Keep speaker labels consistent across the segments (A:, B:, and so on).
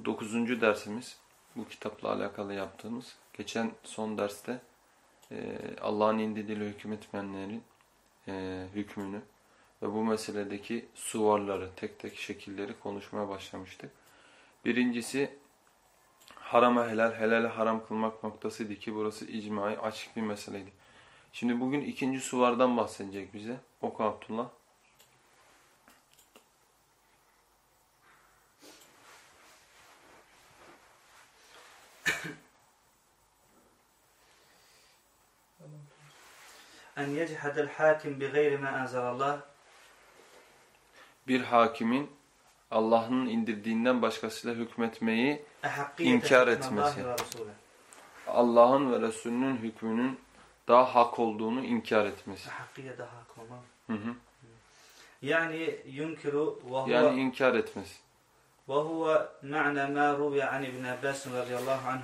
A: Bu dokuzuncu dersimiz. Bu kitapla alakalı yaptığımız. Geçen son derste e, Allah'ın indirdiğiyle hükmetmeyenlerin e, hükmünü ve bu meseledeki suvarları, tek tek şekilleri konuşmaya başlamıştık. Birincisi harama helal, helale haram kılmak noktasıydı ki burası icmai açık bir meseleydi. Şimdi bugün ikinci suvardan bahsedecek bize. Oku Abdullah.
B: En yechadel hakim bi gayri ma enzelallah.
A: Bir hakimin Allah'ın indirdiğinden başkasıyla hükmetmeyi
B: e
A: inkar etmesi. Allah'ın ve Resulünün hükmünün daha hak olduğunu inkar etmesi.
B: E
A: hı hı.
B: Yani yunkiru
A: Yani inkar etmesi.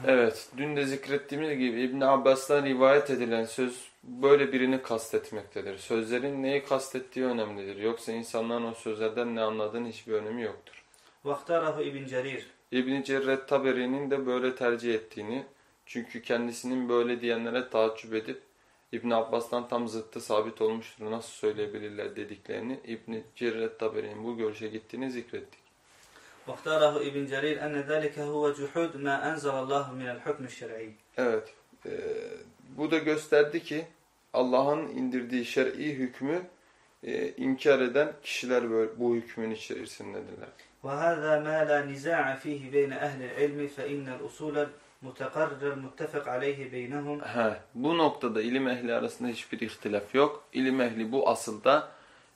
A: Evet, dün de zikrettiğimiz gibi İbn Abbas'tan rivayet edilen söz böyle birini kastetmektedir. Sözlerin neyi kastettiği önemlidir. Yoksa insanların o sözlerden ne anladığının hiçbir önemi yoktur.
B: Vaktarahu İbn Cerir.
A: İbn Cerret Taberi'nin de böyle tercih ettiğini, çünkü kendisinin böyle diyenlere taaccüp edip İbn Abbas'tan tam zıttı sabit olmuştur nasıl söyleyebilirler dediklerini İbn Cerret Taberi'nin bu görüşe gittiğini zikrettik.
B: واختاره ابن جرير أن ذلك هو جحود ما أنزل الله من الحكم الشرعي
A: Evet. e, bu da gösterdi ki Allah'ın indirdiği şer'i hükmü e, inkar eden kişiler böyle, bu hükmün içerisindedirler.
B: وهذا ما لا نزاع فيه بين أهل العلم فإن الأصول المتقرر المتفق عليه بينهم
A: He, bu noktada ilim ehli arasında hiçbir ihtilaf yok. İlim ehli bu asılda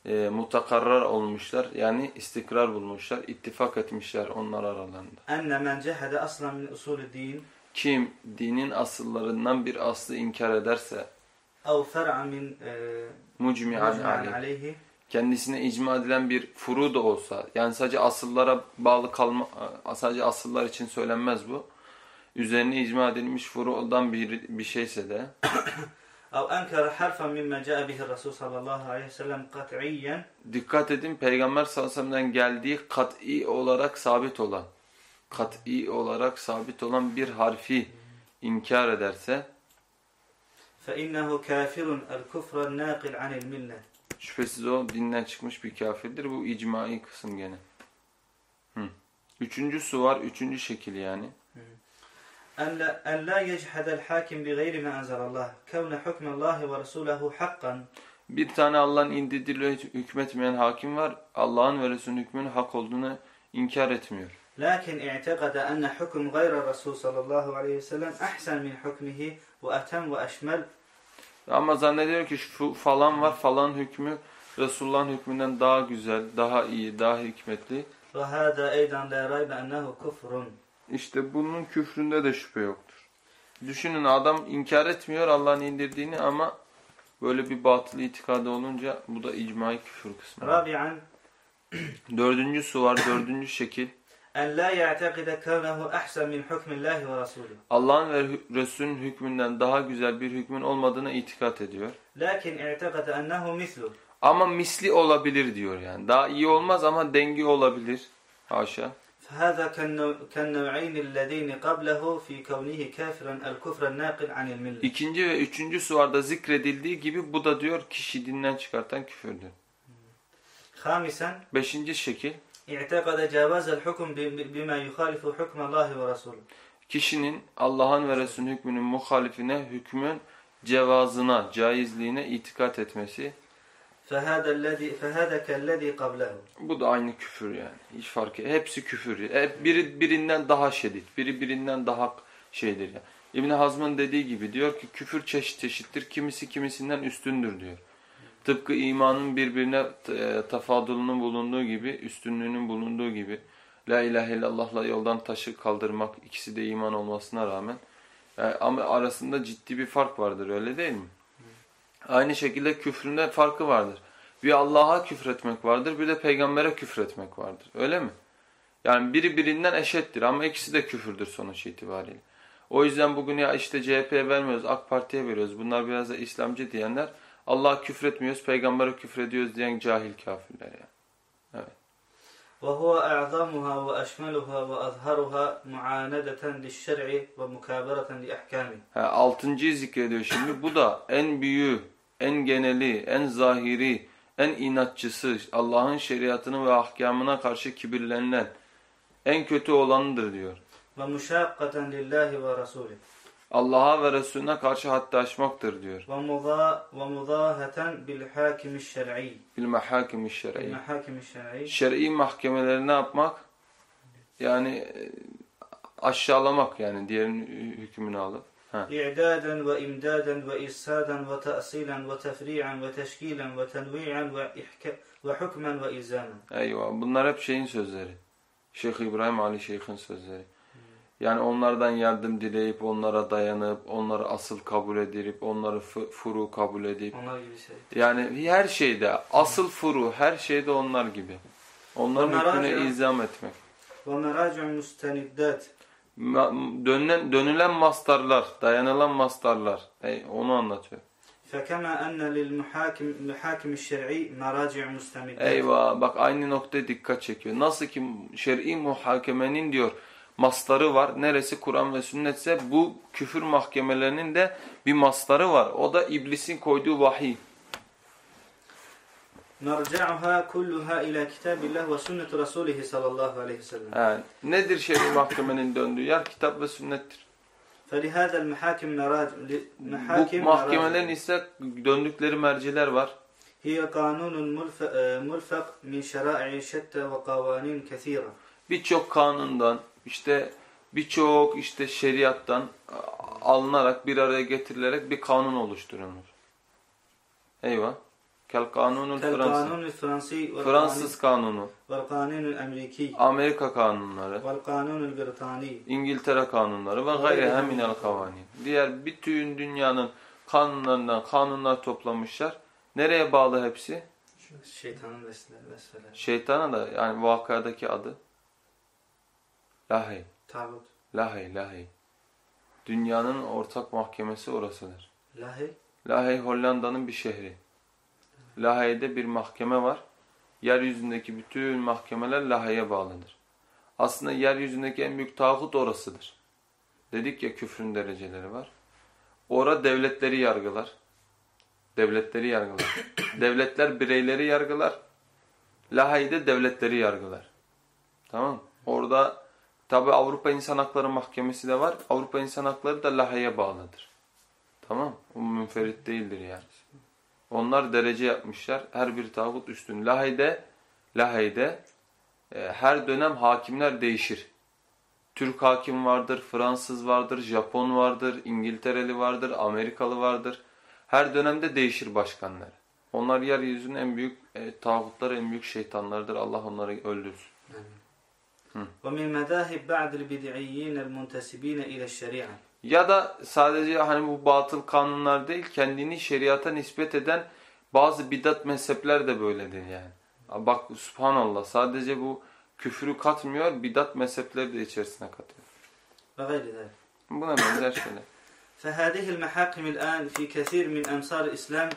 A: e, mutakarrar olmuşlar. Yani istikrar bulmuşlar. ittifak etmişler onlar aralarında.
B: Enne men cehede aslan min usulü din.
A: Kim dinin asıllarından bir aslı inkar ederse
B: ev fer'a min e,
A: mucmi'an
B: aleyhi
A: kendisine icma edilen bir furu da olsa yani sadece asıllara bağlı kalma e, sadece asıllar için söylenmez bu. Üzerine icma edilmiş furu'dan bir, bir şeyse de
B: أو أنكر حرفا مما جاء به الرسول صلى الله عليه وسلم قطعيا
A: dikkat edin Peygamber sallallahu aleyhi ve sellem'den geldiği kat'i olarak sabit olan kat'i olarak sabit olan bir harfi inkar ederse
B: فإنه كافر الكفر الناقل عن الملة
A: şüphesiz o dinden çıkmış bir kafirdir. Bu icmai kısım gene. Hı. Üçüncüsü var. Üçüncü şekil yani.
B: أن en la yechhedel hakim bi gayri ma enzelallah kevne hukmellahi ve rasuluhu hakkan
A: bir tane Allah'ın indirdiğiyle hükmetmeyen hakim var. Allah'ın ve Resulünün hükmünün hak olduğunu inkar etmiyor.
B: Lakin i'tekade enne hukm gayra Resul sallallahu aleyhi ve sellem ahsen min hukmihi ve etem ve eşmel.
A: Ama zannediyor ki şu falan var, falan hükmü Resulullah'ın hükmünden daha güzel, daha iyi, daha hikmetli.
B: Ve hâdâ eydan la raybe ennehu kufrun.
A: İşte bunun küfründe de şüphe yoktur. Düşünün adam inkar etmiyor Allah'ın indirdiğini ama böyle bir batılı itikadı olunca bu da icmai küfür kısmı.
B: Rabi'an
A: Dördüncüsü var, dördüncü şekil.
B: En la ya'tekide kevnehu ehsen min hukmillahi ve rasulü.
A: Allah'ın ve Resul'ün hükmünden daha güzel bir hükmün olmadığına itikat ediyor.
B: Lakin i'tekide ennehu mislu.
A: Ama misli olabilir diyor yani. Daha iyi olmaz ama dengi olabilir. Haşa.
B: فهذا كالنوع- كالنوعين اللذين قبله في كونه كافرا الكفر الناقل عن الملة
A: İkinci ve üçüncü suvarda zikredildiği gibi bu da diyor kişi dinden çıkartan küfürdür.
B: خامسا
A: Beşinci şekil.
B: اعتقد جواز الحكم ب- بما يخالف حكم الله ورسوله
A: Kişinin Allah'ın ve Resulünün hükmünün muhalifine hükmün cevazına, caizliğine itikat etmesi.
B: فهذا الذي فهذا كالذي قبله
A: Bu da aynı küfür yani. Hiç fark yok. Hepsi küfür. Hep biri birinden daha şiddet, biri birinden daha şeydir yani. İbn Hazm'ın dediği gibi diyor ki küfür çeşit çeşittir. Kimisi kimisinden üstündür diyor. Tıpkı imanın birbirine e, tafadulunun bulunduğu gibi, üstünlüğünün bulunduğu gibi. La ilahe illallah'la yoldan taşı kaldırmak ikisi de iman olmasına rağmen yani ama arasında ciddi bir fark vardır öyle değil mi? Aynı şekilde küfründe farkı vardır. Bir Allah'a küfretmek vardır bir de peygambere küfretmek vardır. Öyle mi? Yani biri birinden eşittir ama ikisi de küfürdür sonuç itibariyle. O yüzden bugün ya işte CHP'ye vermiyoruz, AK Parti'ye veriyoruz. Bunlar biraz da İslamcı diyenler Allah'a küfretmiyoruz, peygambere küfrediyoruz diyen cahil kafirler ya.
B: وهو أعظمها وأشملها وأظهرها معاندة للشرع ومكابرة لأحكامه
A: Ha, altıncıyı zikrediyor şimdi. Bu da en büyüğü, en geneli, en zahiri, en inatçısı, Allah'ın şeriatını ve ahkamına karşı kibirlenilen, en kötü olanıdır diyor.
B: ومشاقة لله ورسوله
A: Allah'a ve Resulüne karşı haddaşmaktır diyor.
B: Ve muzaheten
A: bil hakimi şer'i.
B: Bil mahakimi
A: şer'i. Şer'i mahkemeleri ne yapmak? Yani e, aşağılamak yani diğerinin hükmünü alıp.
B: İ'daden ve imdaden ve irsaden ve ta'silen ve tefri'en ve teşkilen ve tenvi'en ve ve hükmen ve izamen.
A: Eyvah bunlar hep şeyin sözleri. Şeyh İbrahim Ali Şeyh'in sözleri. Yani onlardan yardım dileyip, onlara dayanıp, onları asıl kabul edip, onları fı- furu kabul edip.
B: Onlar gibi şey.
A: Yani her şeyde, asıl furu, her şeyde onlar gibi. Onların
B: Onlar
A: hükmüne
B: acaba-
A: ilzam etmek.
B: ومراجع مستندات
A: Ma- Dönülen, dönülen mastarlar, dayanılan mastarlar. Ey, onu anlatıyor.
B: فكما أن للمحاكم المحاكم الشرعي مراجع مستندات
A: Eyvah bak aynı noktaya dikkat çekiyor. Nasıl ki şer'i muhakemenin diyor mastarı var. Neresi Kur'an ve sünnetse bu küfür mahkemelerinin de bir mastarı var. O da iblisin koyduğu vahiy.
B: مرجعها كلها إلى كتاب الله وسنة رسوله صلى الله عليه وسلم
A: Yani nedir şer'i mahkemenin döndüğü yer? Kitap ve sünnettir.
B: فلهذا المحاكم مراجع
A: Bu
B: محاكم
A: mahkemelerin
B: مراجع.
A: ise döndükleri merciler var.
B: هي قانون ملف- آه، ملفق من شرائع شتى وقوانين كثيرة
A: Birçok kanundan işte birçok işte şeriattan alınarak bir araya getirilerek bir kanun oluşturulur. Eyvah. Kel kanunul
B: Fransa.
A: Fransız kanunu. Amerika kanunları. İngiltere kanunları ve gayriha minel kavanin. Diğer bütün dünyanın kanunlarından kanunlar toplamışlar. Nereye bağlı hepsi?
B: Şeytanın vesveseleri.
A: Şeytana da yani vakadaki adı. Lahey,
B: Tağut.
A: Lahey, Lahey. Dünyanın ortak mahkemesi orasıdır.
B: Lahi.
A: Lahey Hollanda'nın bir şehri. Lahey'de bir mahkeme var. Yeryüzündeki bütün mahkemeler Lahey'e bağlıdır. Aslında yeryüzündeki en büyük tağut orasıdır. Dedik ya küfrün dereceleri var. Ora devletleri yargılar. Devletleri yargılar. Devletler bireyleri yargılar. Lahey'de devletleri yargılar. Tamam Orada tabi Avrupa İnsan Hakları Mahkemesi de var. Avrupa İnsan Hakları da Lahey'e bağlıdır. Tamam O münferit değildir yani. Onlar derece yapmışlar. Her bir tağut üstün. Lahey'de, Lahey'de e, her dönem hakimler değişir. Türk hakim vardır, Fransız vardır, Japon vardır, İngiltereli vardır, Amerikalı vardır. Her dönemde değişir başkanlar. Onlar yeryüzünün en büyük e, tağutları, en büyük şeytanlarıdır. Allah onları öldürsün.
B: ومن مذاهب بعض البدعيين المنتسبين إلى الشريعة
A: Ya da sadece hani bu batıl kanunlar değil, kendini şeriata nispet eden bazı bidat mezhepler de böyledir yani. Bak subhanallah sadece bu küfrü katmıyor, bidat mezhepleri de içerisine katıyor.
B: وغير ذلك
A: Buna benzer şeyler.
B: فهذه المحاكم الآن في كثير من أمصار الإسلام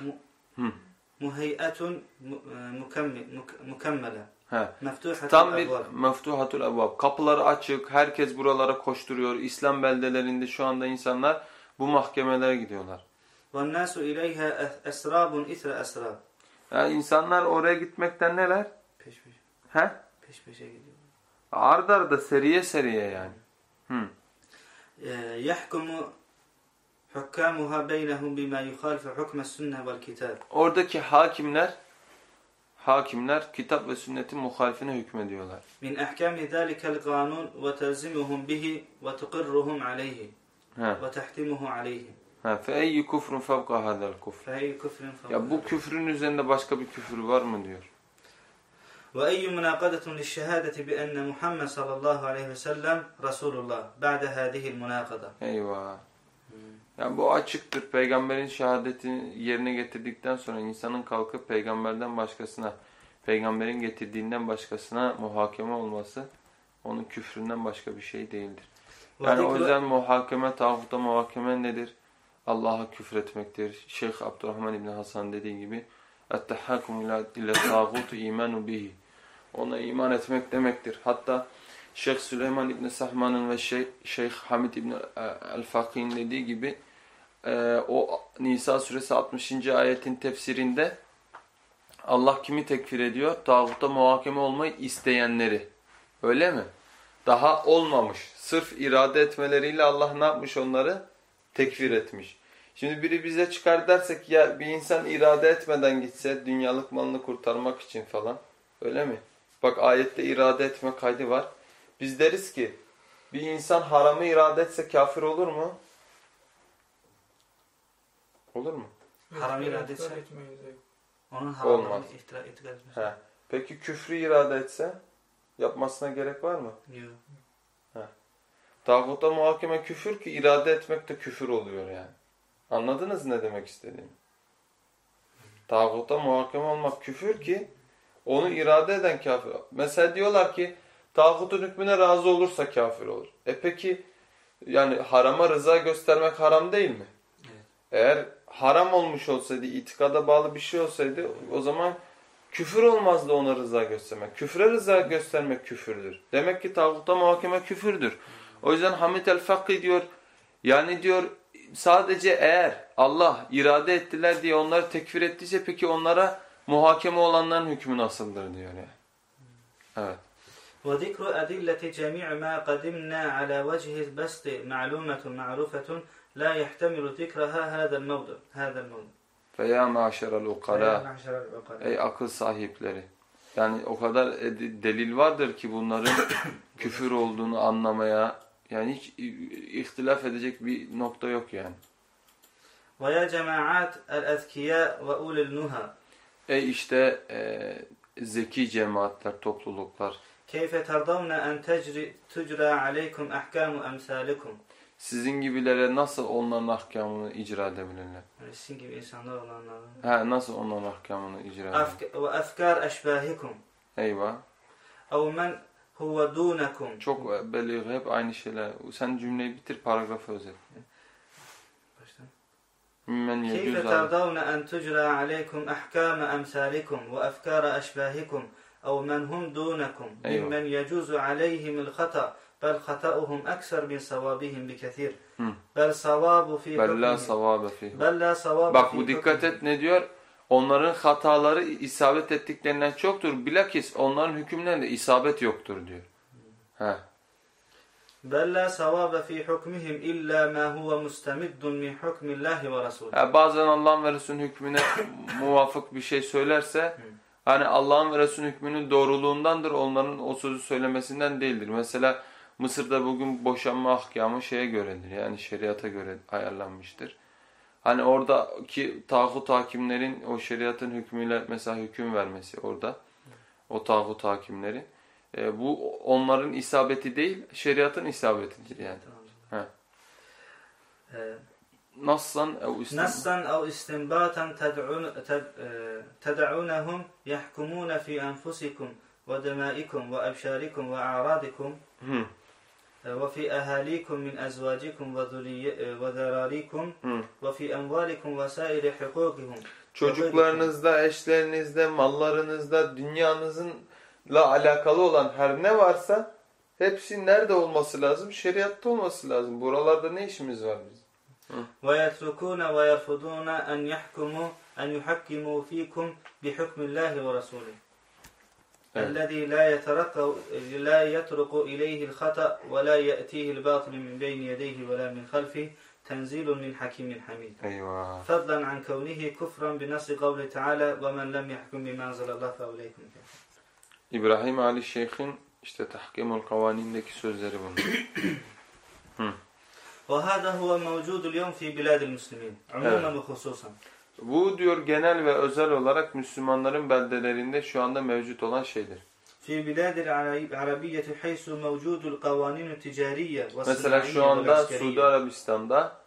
B: م-
A: Hı.
B: مهيئة م- مكمل- مك- مكملة
A: He.
B: مفتوحة
A: Tam bir
B: الأبواب
A: meftuhatul ebvab. Kapıları açık, herkes buralara koşturuyor. İslam beldelerinde şu anda insanlar bu mahkemelere gidiyorlar.
B: والناس إليها أ- أسراب إثر أسراب
A: Yani insanlar oraya gitmekten neler?
B: peş peşe,
A: He?
B: peş peşe gidiyor.
A: Arda arda seriye seriye yani. Hı.
B: آه، يحكم حكامها بينهم بما يخالف حكم السنة والكتاب
A: Oradaki hakimler hakimler kitap ve sünnetin muhalifine hükmediyorlar.
B: Min ahkami zalikel kanun ve telzimuhum bihi ve
A: tuqirruhum
B: aleyhi ve
A: tehtimuhu aleyhim. Ha, fe eyyi kufrun fevka hadel kufr. Ya bu küfrün üzerinde başka bir küfür var mı diyor.
B: Ve eyyi münakadetun lişşehadeti bi enne Muhammed sallallahu aleyhi ve sellem Resulullah ba'de hadihil münakada.
A: Eyvah. Yani bu açıktır. Peygamberin şehadetini yerine getirdikten sonra insanın kalkıp peygamberden başkasına, peygamberin getirdiğinden başkasına muhakeme olması onun küfründen başka bir şey değildir. Yani o
B: وذكر-
A: yüzden muhakeme, tağuta muhakeme nedir? Allah'a küfretmektir. Şeyh Abdurrahman İbni Hasan dediği gibi اَتَّحَاكُمْ ile tağutu imanu bihi. Ona iman etmek demektir. Hatta Şeyh Süleyman İbni Sahman'ın ve Şeyh, Şeyh Hamid İbni e, El-Fakih'in dediği gibi e, o Nisa suresi 60. ayetin tefsirinde Allah kimi tekfir ediyor? Tağuta muhakeme olmayı isteyenleri. Öyle mi? Daha olmamış. Sırf irade etmeleriyle Allah ne yapmış onları? Tekfir etmiş. Şimdi biri bize çıkar dersek ya bir insan irade etmeden gitse dünyalık malını kurtarmak için falan. Öyle mi? Bak ayette irade etme kaydı var. Biz deriz ki bir insan haramı irade etse kafir olur mu? Olur mu?
B: Haram irade etse-. Onun ihtira, itikad etmesi.
A: He. Peki küfrü irade etse yapmasına gerek var mı?
B: Yok.
A: Tağuta muhakeme küfür ki irade etmek de küfür oluyor yani. Anladınız ne demek istediğimi? Tağuta muhakeme olmak küfür ki onu irade eden kafir. Mesela diyorlar ki tağutun hükmüne razı olursa kafir olur. E peki yani harama rıza göstermek haram değil mi?
B: Evet.
A: Eğer haram olmuş olsaydı, itikada bağlı bir şey olsaydı o zaman küfür olmazdı ona rıza göstermek. Küfre rıza göstermek küfürdür. Demek ki tağuta muhakeme küfürdür. O yüzden Hamid el-Fakki diyor, yani diyor sadece eğer Allah irade ettiler diye onları tekfir ettiyse peki onlara muhakeme olanların hükmü nasıldır diyor yani. Evet.
B: وذكر أدلة جميع ما قدمنا على وجه البسط معلومة معروفة la yehtemilu zikraha hada'l mevdu. Hada'l mevdu.
A: Ve ya
B: maşerel
A: ukala. Ey akıl sahipleri. Yani o kadar delil vardır ki bunların küfür olduğunu anlamaya yani hiç ihtilaf edecek bir nokta yok yani.
B: Ve ya cemaat el ezkiya ve ulul nuha.
A: Ey işte e, zeki cemaatler, topluluklar.
B: Keyfe tardavne en tecri tücra aleykum ahkamu emsalikum
A: sizin gibilere nasıl onların ahkamını icra edebilirler?
B: Sizin gibi insanlar olanlara.
A: Ha nasıl onların ahkamını icra edebilirler?
B: Ve efkar eşbahikum.
A: Eyvah.
B: Ev men huve dunekum.
A: Çok e, belli hep aynı şeyler. Sen cümleyi bitir paragrafı özet. Baştan.
B: Men
A: yecüz
B: tardavne en tucra aleykum ahkame emsalikum ve efkara eşbahikum.
A: Ev
B: men hum dunekum. Mimmen yecuzu aleyhimil hata. Bel hatauhum ekser
A: min
B: sevabihim bi kesir.
A: Bel
B: sevabu
A: fi Bel
B: la sevabe fi.
A: Bak bu dikkat et ne diyor? Onların hataları isabet ettiklerinden çoktur. Bilakis onların hükümlerinde isabet yoktur diyor. He.
B: Bel la sevabe fi hukmihim illa ma huve mustemiddun min hukmillahi ve
A: rasulü. Bazen Allah'ın ve Resul'ün hükmüne muvafık bir şey söylerse hani Allah'ın ve Resul'ün hükmünün doğruluğundandır onların o sözü söylemesinden değildir. Mesela Mısır'da bugün boşanma ahkamı şeye göredir. Yani şeriata göre ayarlanmıştır. Hani oradaki tağut hakimlerin o şeriatın hükmüyle mesela hüküm vermesi orada. O tağut hakimlerin. E, bu onların isabeti değil, şeriatın isabetidir yani.
B: Tamam.
A: He.
B: Ee,
A: Nassan ev
B: istinbat. Nassan ev istinbaten e, ted'unehum yahkumune fi enfusikum ve demaikum ve ebşarikum
A: ve
B: a'radikum. وفي أهاليكم من أزواجكم وذري- آه، وذراريكم
A: hı.
B: وفي أموالكم وسائر حقوقهم
A: Çocuklarınızda, eşlerinizde, mallarınızda, dünyanızınla alakalı olan her ne varsa hepsi nerede olması lazım? Şeriatta olması lazım. Buralarda ne işimiz var bizim?
B: ويتركون ويرفضون أن يحكموا أن يحكموا فيكم بحكم الله ورسوله
A: Evet.
B: الذي لا يترك لا يترك إليه الخطأ ولا يأتيه الباطل من بين يديه ولا من خلفه تنزيل من حكيم حميد
A: Eyvah.
B: فضلا عن كونه كفرا بنص قوله تعالى ومن لم يحكم بما أنزل الله فأولئك.
A: İbrahim Ali Şeyh'in işte Tahkimul Kavanindeki sözleri bunlar.
B: وهذا هو موجود اليوم في بلاد المسلمين عموما وخصوصا
A: Bu diyor genel ve özel olarak Müslümanların beldelerinde şu anda mevcut olan şeydir. Mesela şu anda Suudi Arabistan'da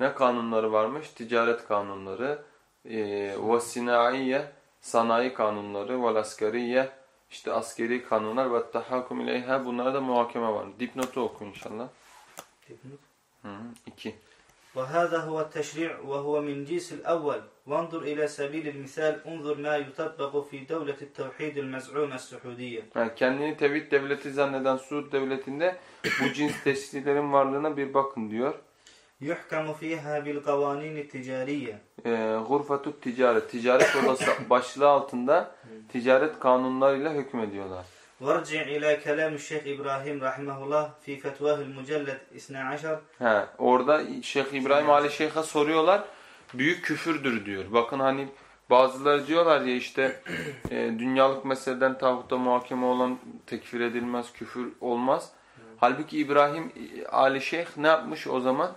A: ne kanunları varmış? Ticaret kanunları, e, vasinaiye, sanayi kanunları, valaskeriye, işte askeri kanunlar ve tahakkum ileyha bunlarda muhakeme var. Dipnotu oku inşallah. Dipnot? Hı, iki.
B: وهذا هو التشريع وهو من جيس الأول وانظر إلى سبيل المثال انظر ما يطبق في دولة التوحيد المزعومة السعودية
A: Yani kendini tevhid devleti zanneden Suud devletinde bu cins teşhislerin varlığına bir bakın diyor.
B: يحكم فيها بالقوانين التجارية
A: E, Gurfatut ticaret, ticaret odası başlığı altında ticaret kanunlarıyla hükmediyorlar.
B: وارجع إلى كلام الشيخ إبراهيم رحمه الله في فتواه المجلد 12
A: He, orada Şeyh İbrahim Ali Şeyh'e soruyorlar. Büyük küfürdür diyor. Bakın hani bazıları diyorlar ya işte e, dünyalık meseleden tağuta muhakeme olan tekfir edilmez, küfür olmaz. Halbuki İbrahim e, Ali Şeyh ne yapmış o zaman?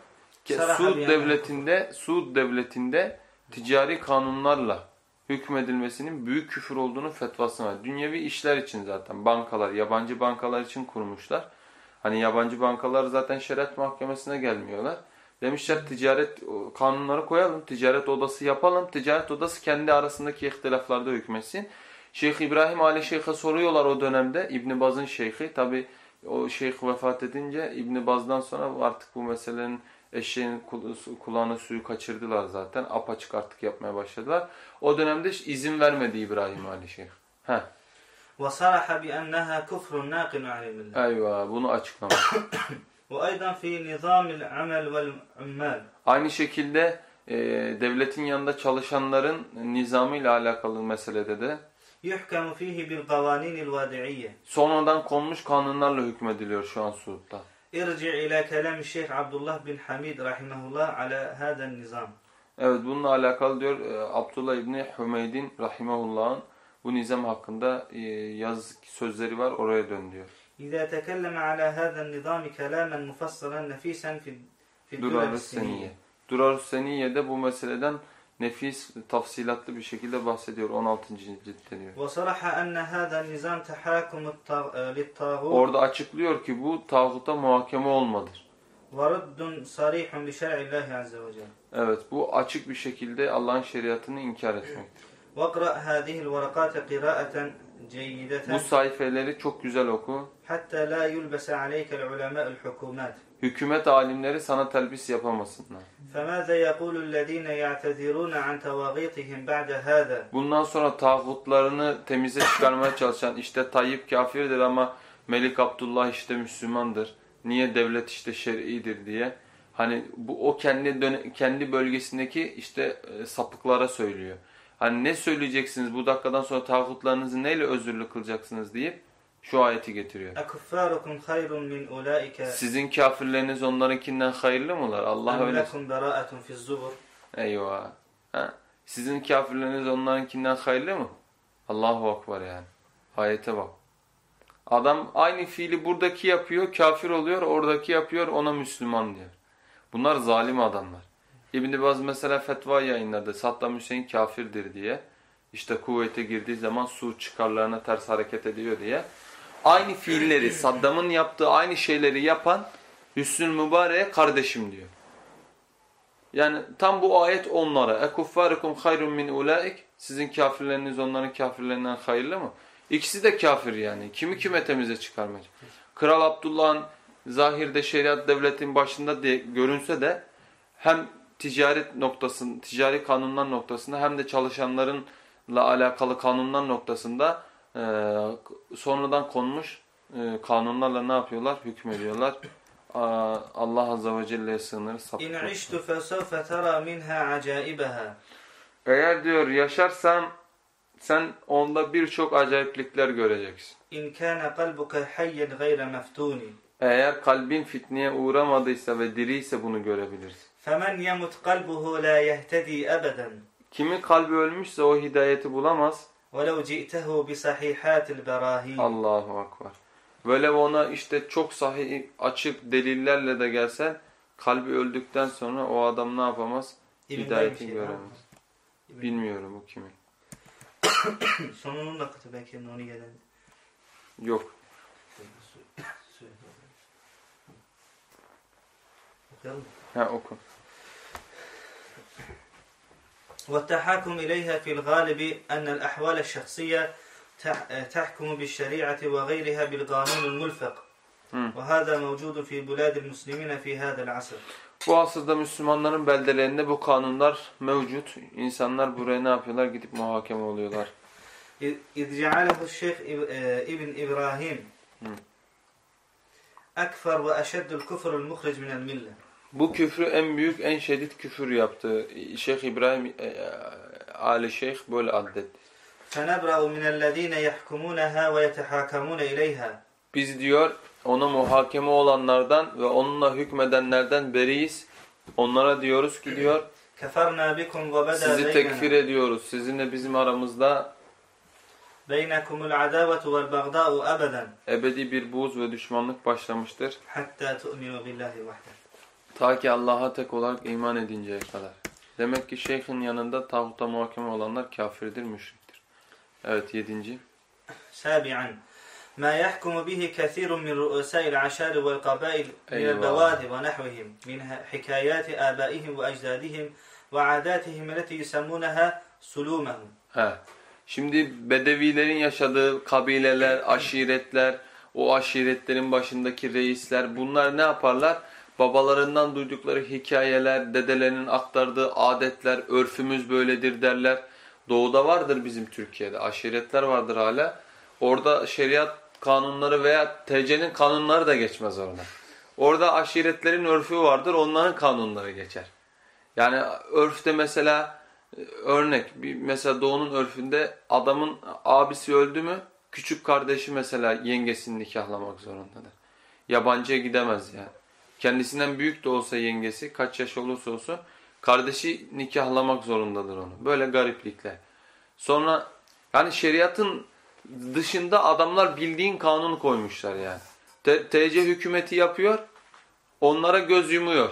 A: Ke-
B: Saraha
A: Suud
B: bir yana.
A: devletinde Suud devletinde ticari kanunlarla hükmedilmesinin büyük küfür olduğunu fetvası var. Dünyevi işler için zaten bankalar, yabancı bankalar için kurmuşlar. Hani yabancı bankalar zaten şeriat mahkemesine gelmiyorlar. Demişler ticaret kanunları koyalım, ticaret odası yapalım. Ticaret odası kendi arasındaki ihtilaflarda hükmetsin. Şeyh İbrahim Ali Şeyh'e soruyorlar o dönemde. İbn Baz'ın şeyhi. Tabi o şeyh vefat edince İbn Baz'dan sonra artık bu meselenin eşeğin kul- kulağına suyu kaçırdılar zaten. Apaçık artık yapmaya başladılar. O dönemde izin vermedi İbrahim Ali Şeyh. Heh.
B: وصرح بأنها كفر ناقل عن الملة
A: Eyvah bunu açıklamış.
B: وأيضا في نظام العمل والعمال
A: Aynı şekilde e, devletin yanında çalışanların nizamıyla alakalı meselede de
B: يحكم فيه بالقوانين الوادعية
A: sonradan konmuş kanunlarla hükmediliyor şu an Suud'da.
B: İrci ila kelam Şeyh Abdullah bin Hamid rahimehullah ala hadan nizam.
A: Evet bununla alakalı diyor e, Abdullah İbni Hümeyd'in rahimehullah'ın bu nizam hakkında e, yaz sözleri var oraya dön diyor.
B: İza tekelleme ala hadan nizam kelamen mufassalan nefisen fi
A: fi
B: durar
A: seniye. Durar seniyede bu meseleden nefis tafsilatlı bir şekilde bahsediyor 16.
B: cilt deniyor.
A: Orada açıklıyor ki bu tağuta muhakeme olmadır. Evet bu açık bir şekilde Allah'ın şeriatını inkar etmektir. Bu sayfeleri çok güzel oku.
B: Hatta la yulbesa aleykel ulema'ul hukumat
A: Hükümet alimleri sana telbis yapamasınlar.
B: فماذا يقول الذين يعتذرون عن تواغيتهم بعد هذا
A: Bundan sonra tağutlarını temize çıkarmaya çalışan işte Tayyip kafirdir ama Melik Abdullah işte Müslümandır. Niye devlet işte şer'idir diye. Hani bu o kendi döne- kendi bölgesindeki işte e, sapıklara söylüyor. Hani ne söyleyeceksiniz bu dakikadan sonra tağutlarınızı neyle özürlü kılacaksınız deyip şu ayeti getiriyor. Sizin kafirleriniz onlarınkinden hayırlı mılar? Allah öyle. Eyvah. Ha. Sizin kafirleriniz onlarınkinden hayırlı mı? Allahu akbar yani. Ayete bak. Adam aynı fiili buradaki yapıyor, kafir oluyor, oradaki yapıyor, ona Müslüman diyor. Bunlar zalim adamlar. İbn-i Baz mesela fetva yayınladı. Saddam Hüseyin kafirdir diye. İşte kuvvete girdiği zaman su çıkarlarına ters hareket ediyor diye. Aynı fiilleri, Saddam'ın yaptığı aynı şeyleri yapan Hüsnü Mübarek'e kardeşim diyor. Yani tam bu ayet onlara. Ekuffarukum hayrun min ulaik. Sizin kafirleriniz onların kafirlerinden hayırlı mı? İkisi de kafir yani. Kimi kime temize çıkarmayacak? Kral Abdullah'ın zahirde şeriat devletin başında diye görünse de hem ticaret noktasında, ticari kanunlar noktasında hem de çalışanlarınla alakalı kanunlar noktasında e, sonradan konmuş e, kanunlarla ne yapıyorlar? Hükmediyorlar. Aa, Allah Azze ve Celle'ye sığınırız.
B: إن
A: sapıklar.
B: عشت فسوف ترى منها عجائبها
A: Eğer diyor yaşarsan sen onda birçok acayiplikler göreceksin.
B: إن كان قلبك حيا غير مفتون
A: Eğer kalbin fitneye uğramadıysa ve diriyse bunu görebilirsin.
B: فمن يمت قلبه لا يهتدي أبدا
A: Kimin kalbi ölmüşse o hidayeti bulamaz.
B: ولو جئته بصحيحات البراهين
A: Allahu Akbar. Böyle ona işte çok sahih açık delillerle de gelsen kalbi öldükten sonra o adam ne yapamaz?
B: İlimden
A: Hidayeti
B: bir şey
A: göremez. Bilmiyorum bu kimin.
B: Sonunun vakti belki onu gelen.
A: Yok.
B: Okuyalım mı?
A: Ha oku.
B: والتحاكم إليها في الغالب أن الأحوال الشخصية تح- تحكم بالشريعة وغيرها بالقانون الملفق
A: Hı.
B: وهذا موجود في بلاد المسلمين في هذا العصر
A: Bu asırda Müslümanların beldelerinde bu kanunlar mevcut. İnsanlar buraya ne yapıyorlar? Gidip muhakeme oluyorlar.
B: إذ إذ جعله الشيخ إب- آه، ابن إبراهيم
A: Hı.
B: أكثر وأشد الكفر المخرج من الملة
A: Bu küfrü en büyük, en şiddet küfür yaptı. Şeyh İbrahim e, e, Ali Şeyh böyle addetti.
B: فنبرأ من الذين يحكمونها ويتحاكمون إليها
A: Biz diyor ona muhakeme olanlardan ve onunla hükmedenlerden beriyiz. Onlara diyoruz ki diyor
B: كفرنا بكم وبدا
A: sizi tekfir
B: بيننا
A: ediyoruz. Sizinle bizim aramızda
B: بينكم العداوة والبغضاء أبدا
A: ebedi bir buğz ve düşmanlık başlamıştır.
B: حتى تؤمنوا بالله وحده
A: Ta ki Allah'a tek olarak iman edinceye kadar. Demek ki şeyhin yanında tağuta muhakeme olanlar kafirdir, müşriktir. Evet yedinci.
B: سابعا ما يحكم به كثير من رؤساء العشائر والقبائل من
A: أيوة.
B: البوادي ونحوهم من حكايات آبائهم وأجدادهم وعاداتهم التي يسمونها سلومهم
A: He. Şimdi Bedevilerin yaşadığı kabileler, aşiretler, o aşiretlerin başındaki reisler bunlar ne yaparlar? Babalarından duydukları hikayeler, dedelerinin aktardığı adetler, örfümüz böyledir derler. Doğuda vardır bizim Türkiye'de. Aşiretler vardır hala. Orada şeriat kanunları veya TC'nin kanunları da geçmez orada. Orada aşiretlerin örfü vardır, onların kanunları geçer. Yani örfte mesela örnek bir mesela doğunun örfünde adamın abisi öldü mü küçük kardeşi mesela yengesini nikahlamak zorundadır. Yabancıya gidemez yani. Kendisinden büyük de olsa yengesi kaç yaş olursa olsun kardeşi nikahlamak zorundadır onu. Böyle gariplikler. Sonra yani şeriatın dışında adamlar bildiğin kanun koymuşlar yani. T- TC hükümeti yapıyor onlara göz yumuyor.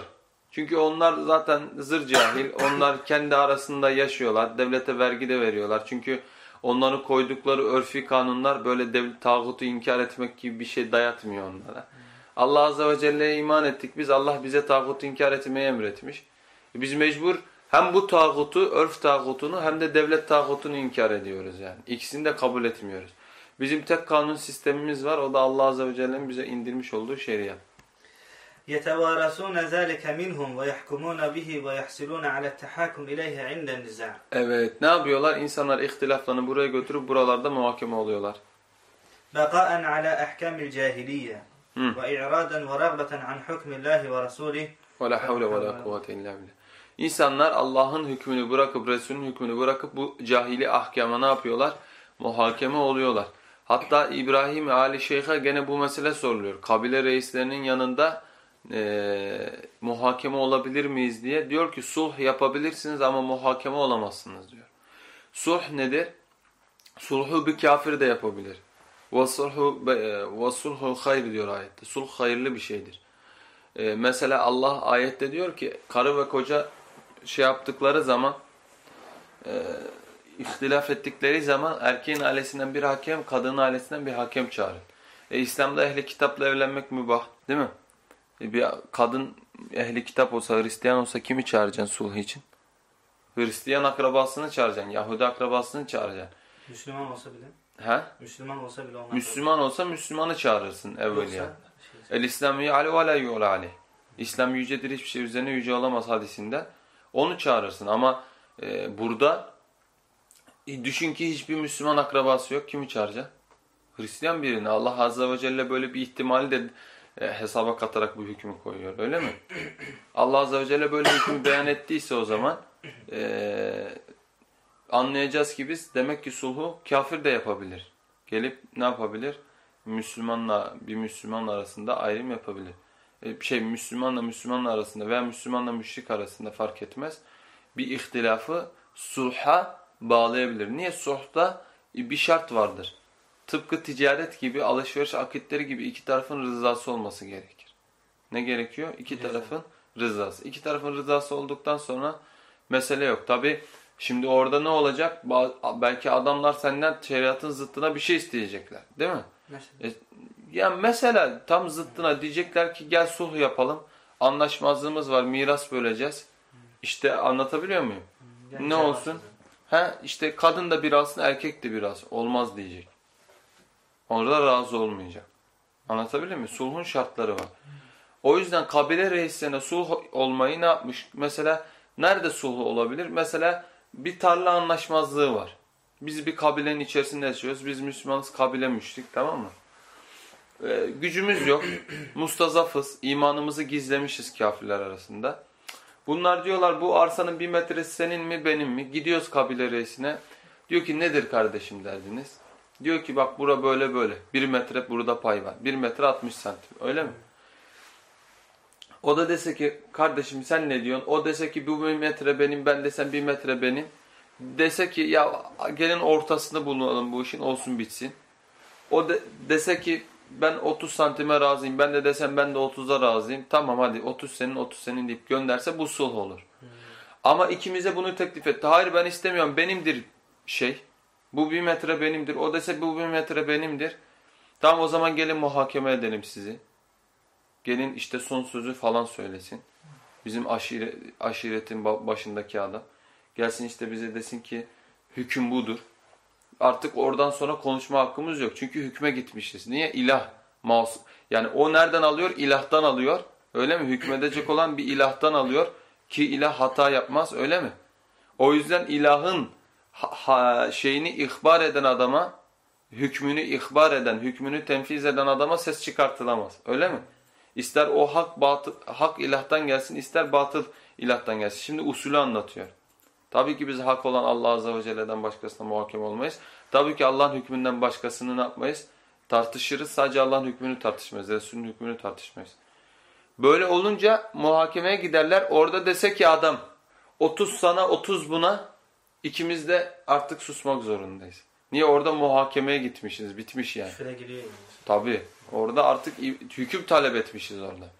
A: Çünkü onlar zaten zır cahil. Onlar kendi arasında yaşıyorlar. Devlete vergi de veriyorlar. Çünkü onların koydukları örfi kanunlar böyle devlet tağutu inkar etmek gibi bir şey dayatmıyor onlara. Allah Azze ve Celle'ye iman ettik. Biz Allah bize tağutu inkar etmeyi emretmiş. Biz mecbur hem bu tağutu, örf tağutunu hem de devlet tağutunu inkar ediyoruz yani. İkisini de kabul etmiyoruz. Bizim tek kanun sistemimiz var. O da Allah Azze ve Celle'nin bize indirmiş olduğu şeriat.
B: يتوارثون ذلك منهم ويحكمون به ويحصلون على التحاكم إليه عند النزاع
A: Evet. Ne yapıyorlar? İnsanlar ihtilaflarını buraya götürüp buralarda muhakeme oluyorlar.
B: بقاء على أحكام
A: ve
B: i'raden ve rağbeten an ve rasulih.
A: Ve la ve la kuvvete illa. İnsanlar Allah'ın hükmünü bırakıp Resul'ün hükmünü bırakıp bu cahili ahkama ne yapıyorlar? Muhakeme oluyorlar. Hatta İbrahim Ali Şeyh'e gene bu mesele soruluyor. Kabile reislerinin yanında e, muhakeme olabilir miyiz diye. Diyor ki sulh yapabilirsiniz ama muhakeme olamazsınız diyor. Sulh nedir? Sulhu bir kafir de yapabilir. وَصُلْحُ وَصُلْحُ hayr diyor ayette. Sulh hayırlı bir şeydir. Ee, mesela Allah ayette diyor ki karı ve koca şey yaptıkları zaman e, ihtilaf ettikleri zaman erkeğin ailesinden bir hakem, kadının ailesinden bir hakem çağırın. E, İslam'da ehli kitapla evlenmek mübah değil mi? E, bir kadın ehli kitap olsa, Hristiyan olsa kimi çağıracaksın sulh için? Hristiyan akrabasını çağıracaksın, Yahudi akrabasını çağıracaksın.
B: Müslüman olsa bile
A: He?
B: Müslüman olsa bile olmaz.
A: Müslüman olsa Müslümanı çağırırsın evveliya.
B: Şey-
A: El İslam ya'lu ve la yu'la aleyh. İslam yücedir hiçbir şey üzerine yüce olamaz hadisinde. Onu çağırırsın ama e, burada e, düşün ki hiçbir Müslüman akrabası yok. Kimi çağıracaksın? Hristiyan birini. Allah Azze ve Celle böyle bir ihtimali de e, hesaba katarak bu hükmü koyuyor. Öyle mi? Allah Azze ve Celle böyle hükmü beyan ettiyse o zaman e, anlayacağız ki biz demek ki sulhu kafir de yapabilir. Gelip ne yapabilir? Müslümanla bir Müslüman arasında ayrım yapabilir. E, şey Müslümanla Müslüman arasında veya Müslümanla müşrik arasında fark etmez. Bir ihtilafı sulha bağlayabilir. Niye sulhta bir şart vardır. Tıpkı ticaret gibi, alışveriş akitleri gibi iki tarafın rızası olması gerekir. Ne gerekiyor? İki tarafın rızası. İki tarafın rızası olduktan sonra mesele yok. Tabi Şimdi orada ne olacak? Belki adamlar senden şeriatın zıttına bir şey isteyecekler. Değil mi?
B: Mesela.
A: E, yani mesela tam zıttına diyecekler ki gel sulh yapalım. Anlaşmazlığımız var, miras böleceğiz. İşte anlatabiliyor muyum?
B: Yani
A: Ne olsun? Ha işte kadın da bir alsın, erkek de bir alsın. Olmaz diyecek. Orada razı olmayacak. Anlatabiliyor muyum? Sulhun şartları var. O yüzden kabile reislerine sulh olmayı ne yapmış? Mesela nerede sulh olabilir? Mesela bir tarla anlaşmazlığı var. Biz bir kabilenin içerisinde yaşıyoruz. Biz Müslümanız, kabile müşrik tamam mı? Ee, gücümüz yok. Mustazafız. imanımızı gizlemişiz kafirler arasında. Bunlar diyorlar bu arsanın bir metresi senin mi benim mi? Gidiyoruz kabile reisine. Diyor ki nedir kardeşim derdiniz? Diyor ki bak bura böyle böyle. Bir metre burada pay var. Bir metre 60 santim. Öyle mi? O da dese ki kardeşim sen ne diyorsun? O dese ki bu bir metre benim ben desem bir metre benim. Dese ki ya gelin ortasında bulunalım bu işin olsun bitsin. O de, dese ki ben 30 santime razıyım. Ben de desem ben de 30'a razıyım. Tamam hadi 30 senin 30 senin deyip gönderse bu sulh olur. Ama ikimize bunu teklif etti. Hayır ben istemiyorum benimdir şey. Bu bir metre benimdir. O dese bu bir metre benimdir. Tamam o zaman gelin muhakeme edelim sizi. Gelin işte son sözü falan söylesin. Bizim aşire, aşiretin ba- başındaki adam. Gelsin işte bize desin ki hüküm budur. Artık oradan sonra konuşma hakkımız yok. Çünkü hükme gitmişiz. Niye? İlah. Mas yani o nereden alıyor? İlahtan alıyor. Öyle mi? Hükmedecek olan bir ilahtan alıyor. Ki ilah hata yapmaz. Öyle mi? O yüzden ilahın şeyini ihbar eden adama, hükmünü ihbar eden, hükmünü tenfiz eden adama ses çıkartılamaz. Öyle mi? İster o hak batıl, hak ilahtan gelsin, ister batıl ilahtan gelsin. Şimdi usulü anlatıyor. Tabii ki biz hak olan Allah Azze ve Celle'den başkasına muhakeme olmayız. Tabii ki Allah'ın hükmünden başkasını ne yapmayız? Tartışırız. Sadece Allah'ın hükmünü tartışmayız. Resulünün hükmünü tartışmayız. Böyle olunca muhakemeye giderler. Orada dese ki adam 30 sana 30 buna ikimiz de artık susmak zorundayız. Niye? Orada muhakemeye gitmişiz. Bitmiş yani.
B: Küfüre giriyor.
A: Tabii. Orada artık hüküm talep etmişiz orada.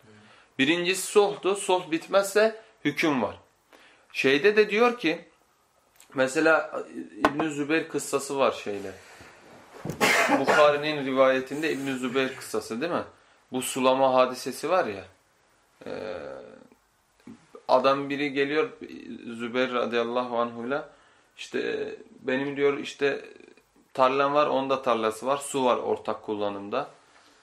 A: Birincisi sulhtu. Sulh bitmezse hüküm var. Şeyde de diyor ki mesela İbn Zübeyir kıssası var şeyde. Bukhari'nin rivayetinde İbn Zübeyir kıssası değil mi? Bu sulama hadisesi var ya. Ee, adam biri geliyor Zübeyir radıyallahu anhuyla işte benim diyor işte tarlam var onda tarlası var su var ortak kullanımda.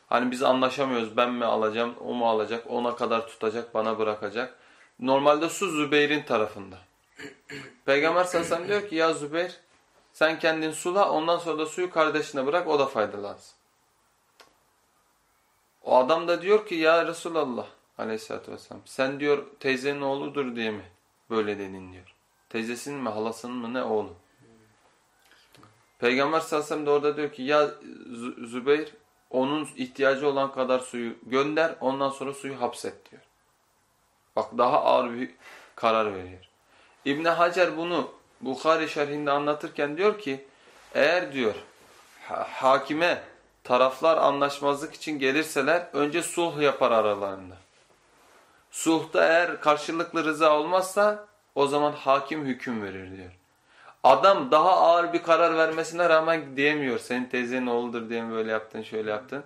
A: Hani biz anlaşamıyoruz ben mi alacağım o mu alacak ona kadar tutacak bana bırakacak. Normalde su Zübeyir'in tarafında. Peygamber sallallahu diyor ki ya Zübeyir sen kendin sula ondan sonra da suyu kardeşine bırak o da faydalansın. O adam da diyor ki ya Resulallah aleyhissalatü vesselam sen diyor teyzenin oğludur diye mi böyle dedin diyor. Teyzesinin mi halasının mı ne oğlu. Peygamber sallallahu aleyhi ve sellem de orada diyor ki ya Zü- Zübeyir onun ihtiyacı olan kadar suyu gönder ondan sonra suyu hapset diyor. Bak daha ağır bir karar veriyor. İbn Hacer bunu Bukhari şerhinde anlatırken diyor ki eğer diyor ha- hakime taraflar anlaşmazlık için gelirseler önce sulh yapar aralarında. Sulhta eğer karşılıklı rıza olmazsa o zaman hakim hüküm verir diyor. Adam daha ağır bir karar vermesine rağmen diyemiyor. Senin teyzenin oğludur diye mi böyle yaptın şöyle yaptın.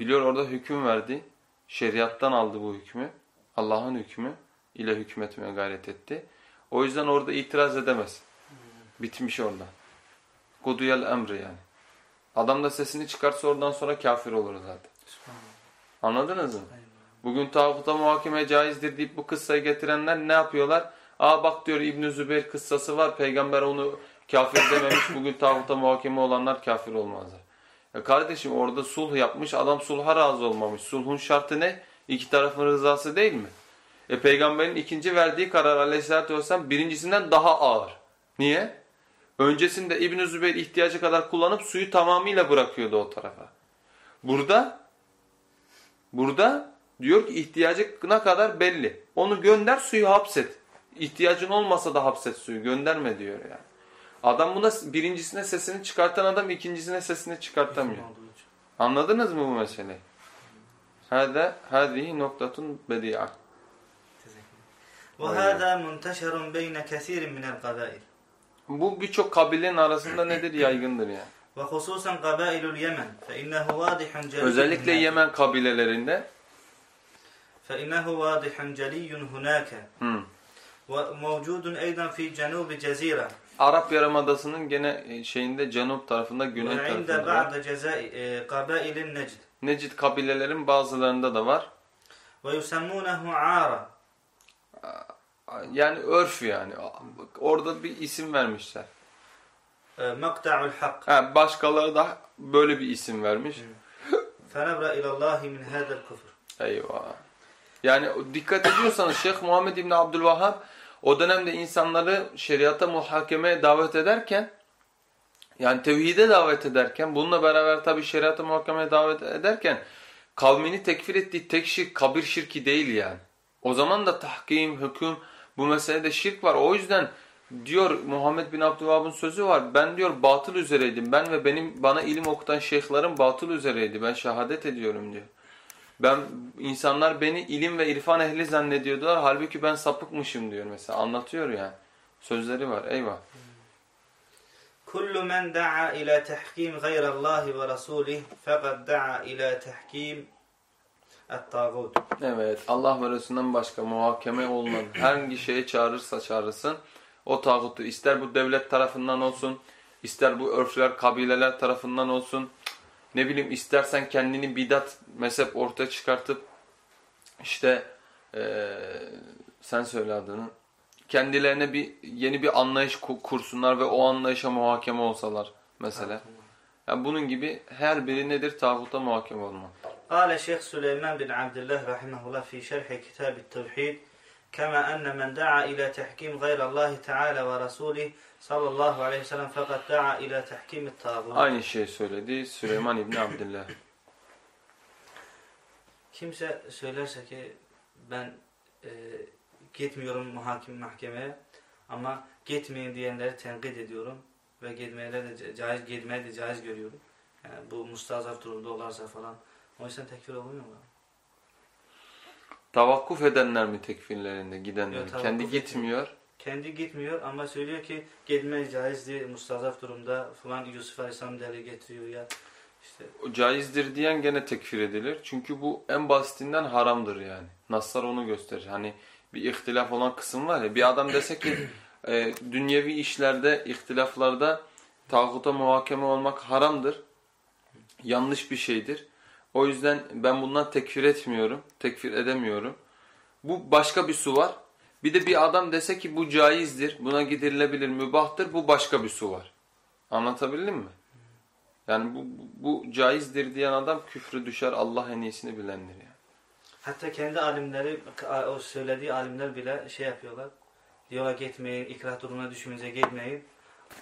A: Biliyor orada hüküm verdi. Şeriattan aldı bu hükmü. Allah'ın hükmü ile hükmetmeye gayret etti. O yüzden orada itiraz edemez. Bitmiş orada. Kuduyel emri yani. Adam da sesini çıkarsa oradan sonra kafir olur zaten. Anladınız mı? Bugün tağuta muhakeme caizdir deyip bu kıssayı getirenler ne yapıyorlar? Aa bak diyor İbn Zübeyir kıssası var. Peygamber onu kafir dememiş. Bugün tağuta muhakeme olanlar kafir olmazlar. Ya kardeşim orada sulh yapmış. Adam sulha razı olmamış. Sulhun şartı ne? İki tarafın rızası değil mi? E peygamberin ikinci verdiği karar aleyhissalatü vesselam birincisinden daha ağır. Niye? Öncesinde İbn Zübeyir ihtiyacı kadar kullanıp suyu tamamıyla bırakıyordu o tarafa. Burada burada diyor ki ihtiyacına kadar belli. Onu gönder suyu hapset İhtiyacın olmasa da hapset suyu gönderme diyor yani. Adam buna birincisine sesini çıkartan adam ikincisine sesini çıkartamıyor.
B: İzin olduğu için.
A: Anladınız mı bu meseleyi? Hâdâ hâzihi noktatun bedi'a.
B: وهذا منتشر بين كثير من القبائل
A: Bu birçok kabilenin arasında nedir? Yaygındır yani.
B: وخصوصا قبائل اليمن فإنه واضح جلي
A: Özellikle
B: هناك.
A: Yemen kabilelerinde
B: فإنه واضح جلي هناك
A: hı,
B: وموجود أيضا في جنوب جزيرة
A: Arap Yarımadası'nın gene e, şeyinde Canub tarafında, güney
B: وعند
A: tarafında var.
B: بعض جزائر قبائل النجد
A: Necid kabilelerin bazılarında da var.
B: ويسمونه عارة
A: Yani örf yani. Orada bir isim vermişler.
B: مقطع الحق
A: Ha, başkaları da böyle bir isim vermiş.
B: فنبرأ إلى الله من هذا الكفر
A: Eyvah. Yani dikkat ediyorsanız Şeyh Muhammed İbni Abdülvahhab o dönemde insanları şeriata muhakemeye davet ederken yani tevhide davet ederken bununla beraber tabi şeriata muhakemeye davet ederken kavmini tekfir ettiği tek şirk kabir şirki değil yani. O zaman da tahkim, hüküm bu meselede şirk var. O yüzden diyor Muhammed bin Abdülvahhab'ın sözü var. Ben diyor batıl üzereydim. Ben ve benim bana ilim okutan şeyhlerim batıl üzereydi. Ben şehadet ediyorum diyor. Ben insanlar beni ilim ve irfan ehli zannediyordular. Halbuki ben sapıkmışım diyor mesela. Anlatıyor yani. Sözleri var. Eyvah.
B: Kullu men da'a ila tahkim gayrallahi ve rasulih fekad da'a ila tahkim et-tağut.
A: Evet. Allah ve Resulünden başka muhakeme olunan hangi şeye çağırırsa çağırırsın o tağutu ister bu devlet tarafından olsun, ister bu örfler, kabileler tarafından olsun ne bileyim istersen kendini bidat mezhep ortaya çıkartıp işte e, sen söyle adını kendilerine bir yeni bir anlayış kursunlar ve o anlayışa muhakeme olsalar mesela. Yani bunun gibi her biri nedir? Tağuta muhakeme
B: olma. Kale Şeyh Süleyman bin Abdullah rahimahullah fi şerhi kitab-ı tevhid كما أن من دعا إلى تحكيم غير الله تعالى ورسوله صلى الله عليه وسلم فقد دعا إلى تحكيم الطاغوت
A: Aynı şeyi söyledi Süleyman İbni Abdullah.
B: Kimse söylerse ki ben e, gitmiyorum muhakim mahkemeye ama gitmeyin diyenleri tenkit ediyorum ve gitmeleri de ca- caiz gitmeyi de caiz görüyorum. Yani bu mustazaf durumda olarsa falan. O yüzden tekfir olmuyor mu?
A: Tavakkuf edenler mi tekfirlerinde gidenler?
B: Yok,
A: Kendi gitmiyor.
B: Kendi gitmiyor ama söylüyor ki gitmez caiz diye mustazaf durumda falan Yusuf Aleyhisselam deli getiriyor ya. İşte
A: O caizdir diyen gene tekfir edilir. Çünkü bu en basitinden haramdır yani. Naslar onu gösterir. Hani bir ihtilaf olan kısım var ya. Bir adam dese ki e, dünyevi işlerde, ihtilaflarda tağuta muhakeme olmak haramdır. Yanlış bir şeydir. O yüzden ben bundan tekfir etmiyorum. Tekfir edemiyorum. Bu başka bir su var. Bir de bir adam dese ki bu caizdir, buna gidirilebilir, mübahtır. Bu başka bir su var. Anlatabildim mi? Yani bu, bu caizdir diyen adam küfrü düşer Allah en iyisini bilendir yani.
B: hatta kendi alimleri o söylediği alimler bile şey yapıyorlar. Diyorlar gitmeyin, ikrah durumuna düşmenize gitmeyin.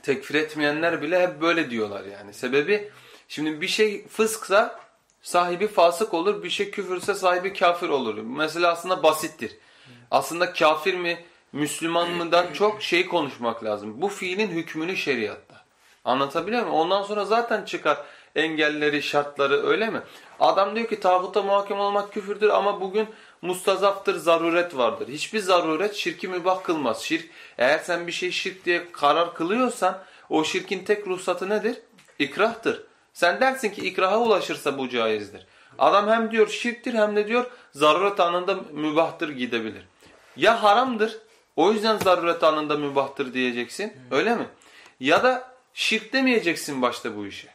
A: Tekfir etmeyenler bile hep böyle diyorlar yani. Sebebi şimdi bir şey fısksa sahibi fasık olur, bir şey küfürse sahibi kafir olur. Mesela aslında basittir. Aslında kafir mi, Müslüman mıdan çok şey konuşmak lazım. Bu fiilin hükmünü şeriatta. Anlatabiliyor muyum? Ondan sonra zaten çıkar engelleri, şartları öyle mi? Adam diyor ki tağuta muhakeme olmak küfürdür ama bugün mustazaftır, zaruret vardır. Hiçbir zaruret şirki mübah kılmaz. Şirk, eğer sen bir şey şirk diye karar kılıyorsan o şirkin tek ruhsatı nedir? İkrahtır. Sen dersin ki ikraha ulaşırsa bu caizdir. Adam hem diyor şirktir hem de diyor zaruret anında mübahtır gidebilir. Ya haramdır o yüzden zaruret anında mübahtır diyeceksin öyle mi? Ya da şirk demeyeceksin başta bu işe.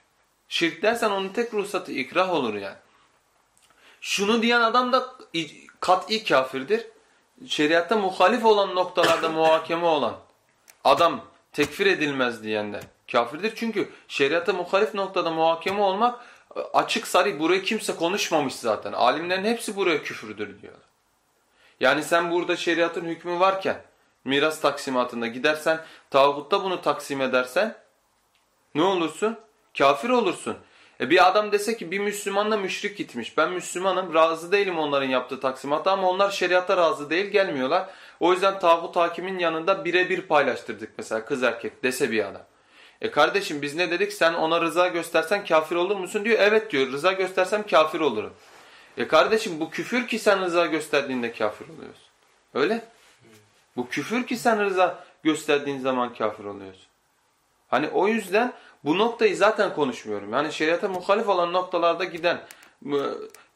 A: Şirk dersen onun tek ruhsatı ikrah olur yani. Şunu diyen adam da kat'i kafirdir. Şeriatta muhalif olan noktalarda muhakeme olan adam tekfir edilmez diyenler kafirdir. Çünkü şeriata muhalif noktada muhakeme olmak açık sarı burayı kimse konuşmamış zaten. Alimlerin hepsi buraya küfürdür diyorlar. Yani sen burada şeriatın hükmü varken miras taksimatında gidersen tağutta bunu taksim edersen ne olursun? Kafir olursun. E bir adam dese ki bir Müslümanla müşrik gitmiş. Ben Müslümanım razı değilim onların yaptığı taksimata ama onlar şeriata razı değil gelmiyorlar. O yüzden tağut hakimin yanında birebir paylaştırdık mesela kız erkek dese bir adam. E kardeşim biz ne dedik sen ona rıza göstersen kafir olur musun diyor. Evet diyor rıza göstersem kafir olurum. E kardeşim bu küfür ki sen rıza gösterdiğinde kafir oluyorsun. Öyle. Bu küfür ki sen rıza gösterdiğin zaman kafir oluyorsun. Hani o yüzden bu noktayı zaten konuşmuyorum. Yani şeriata muhalif olan noktalarda giden,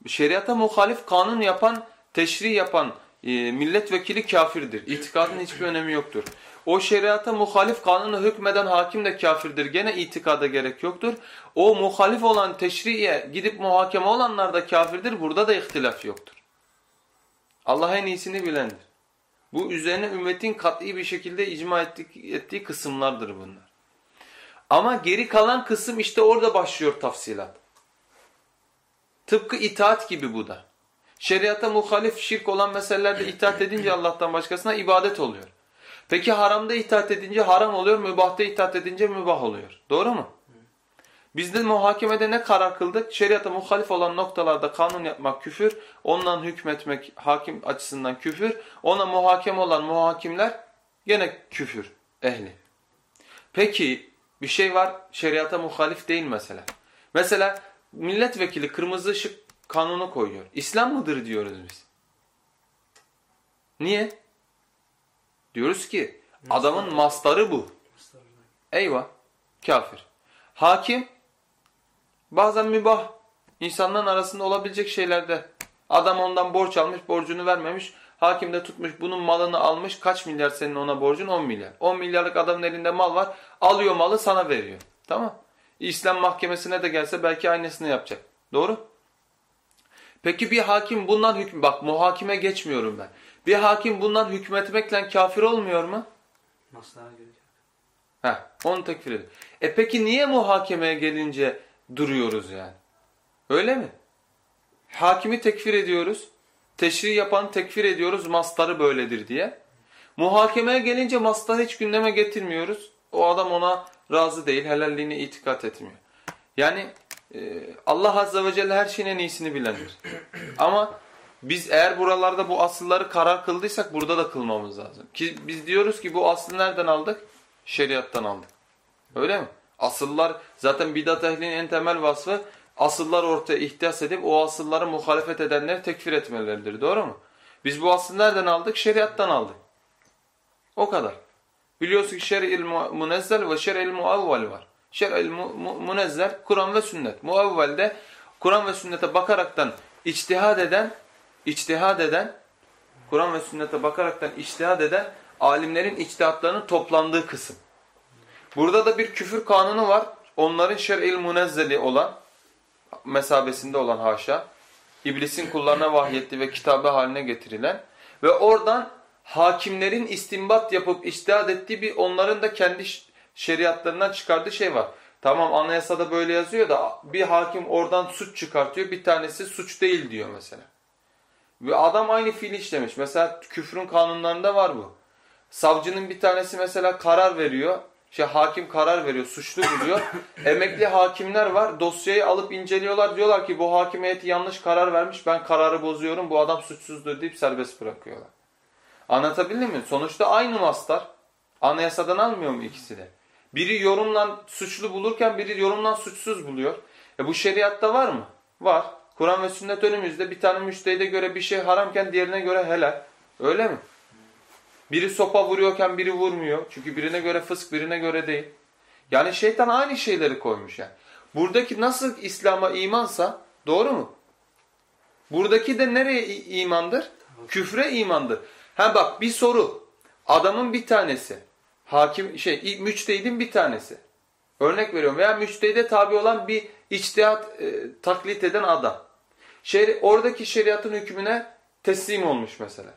A: şeriata muhalif kanun yapan, teşri yapan e, milletvekili kafirdir. İtikadın hiçbir önemi yoktur. O şeriata muhalif kanunu hükmeden hakim de kafirdir. Gene itikada gerek yoktur. O muhalif olan teşriye gidip muhakeme olanlar da kafirdir. Burada da ihtilaf yoktur. Allah en iyisini bilendir. Bu üzerine ümmetin kat'i bir şekilde icma ettiği, ettiği kısımlardır bunlar. Ama geri kalan kısım işte orada başlıyor tafsilat. Tıpkı itaat gibi bu da. Şeriata muhalif şirk olan meselelerde itaat edince Allah'tan başkasına ibadet oluyor. Peki haramda itaat edince haram oluyor, mübahta itaat edince mübah oluyor. Doğru mu? Biz de muhakemede ne karar kıldık? Şeriata muhalif olan noktalarda kanun yapmak küfür, ondan hükmetmek hakim açısından küfür, ona muhakeme olan muhakimler gene küfür ehli. Peki bir şey var şeriata muhalif değil mesela. Mesela milletvekili kırmızı ışık kanunu koyuyor. İslam mıdır diyoruz biz. Niye? Diyoruz ki adamın mastarı bu. Eyvah. Kafir. Hakim bazen mübah insanların arasında olabilecek şeylerde adam ondan borç almış borcunu vermemiş. Hakim de tutmuş bunun malını almış. Kaç milyar senin ona borcun? 10 milyar. 10 milyarlık adamın elinde mal var. Alıyor malı sana veriyor. Tamam. İslam mahkemesine de gelse belki aynısını yapacak. Doğru. Peki bir hakim bundan hüküm bak muhakime geçmiyorum ben. Bir hakim bundan hükmetmekle kafir olmuyor mu?
B: Maslaha göre.
A: Heh, onu tekfir ediyor. E peki niye muhakemeye gelince duruyoruz yani? Öyle mi? Hakimi tekfir ediyoruz. Teşri yapan tekfir ediyoruz. Mastarı böyledir diye. Muhakemeye gelince mastarı hiç gündeme getirmiyoruz. O adam ona razı değil. Helalliğine itikat etmiyor. Yani e, Allah Azze ve Celle her şeyin en iyisini bilendir. Ama biz eğer buralarda bu asılları karar kıldıysak burada da kılmamız lazım. Ki biz diyoruz ki bu aslı nereden aldık? Şeriattan aldık. Öyle mi? Asıllar zaten bidat ehlinin en temel vasfı asıllar ortaya ihtiyaç edip o asılları muhalefet edenleri tekfir etmeleridir. Doğru mu? Biz bu aslı nereden aldık? Şeriattan aldık. O kadar. Biliyorsun ki şer'il munezzel ve şer'il muavvel var. Şer'il munezzel Kur'an ve sünnet. Muavvelde Kur'an ve sünnete bakaraktan içtihad eden, içtihad eden, Kur'an ve sünnete bakaraktan içtihad eden alimlerin içtihatlarının toplandığı kısım. Burada da bir küfür kanunu var. Onların şer'il munezzeli olan, mesabesinde olan haşa, iblisin kullarına vahyetti ve kitabı haline getirilen ve oradan hakimlerin istimbat yapıp içtihat ettiği bir onların da kendi şeriatlarından çıkardığı şey var. Tamam anayasada böyle yazıyor da bir hakim oradan suç çıkartıyor bir tanesi suç değil diyor mesela. Ve adam aynı fiil işlemiş. Mesela küfrün kanunlarında var bu. Savcının bir tanesi mesela karar veriyor. Şey hakim karar veriyor, suçlu buluyor. Emekli hakimler var. Dosyayı alıp inceliyorlar. Diyorlar ki bu hakim heyeti yanlış karar vermiş. Ben kararı bozuyorum. Bu adam suçsuzdur deyip serbest bırakıyorlar. Anlatabildim mi? Sonuçta aynı mastar. Anayasadan almıyor mu ikisi de? Biri yorumla suçlu bulurken biri yorumla suçsuz buluyor. E bu şeriatta var mı? Var. Kur'an ve sünnet önümüzde bir tane müştehide göre bir şey haramken diğerine göre helal. Öyle mi? Biri sopa vuruyorken biri vurmuyor. Çünkü birine göre fısk birine göre değil. Yani şeytan aynı şeyleri koymuş yani. Buradaki nasıl İslam'a imansa doğru mu? Buradaki de nereye imandır? Küfre imandır. Ha bak bir soru. Adamın bir tanesi. Hakim şey müçtehidin bir tanesi. Örnek veriyorum veya müçtehide tabi olan bir içtihat e, taklit eden adam. Şeri, oradaki şeriatın hükmüne teslim olmuş mesela.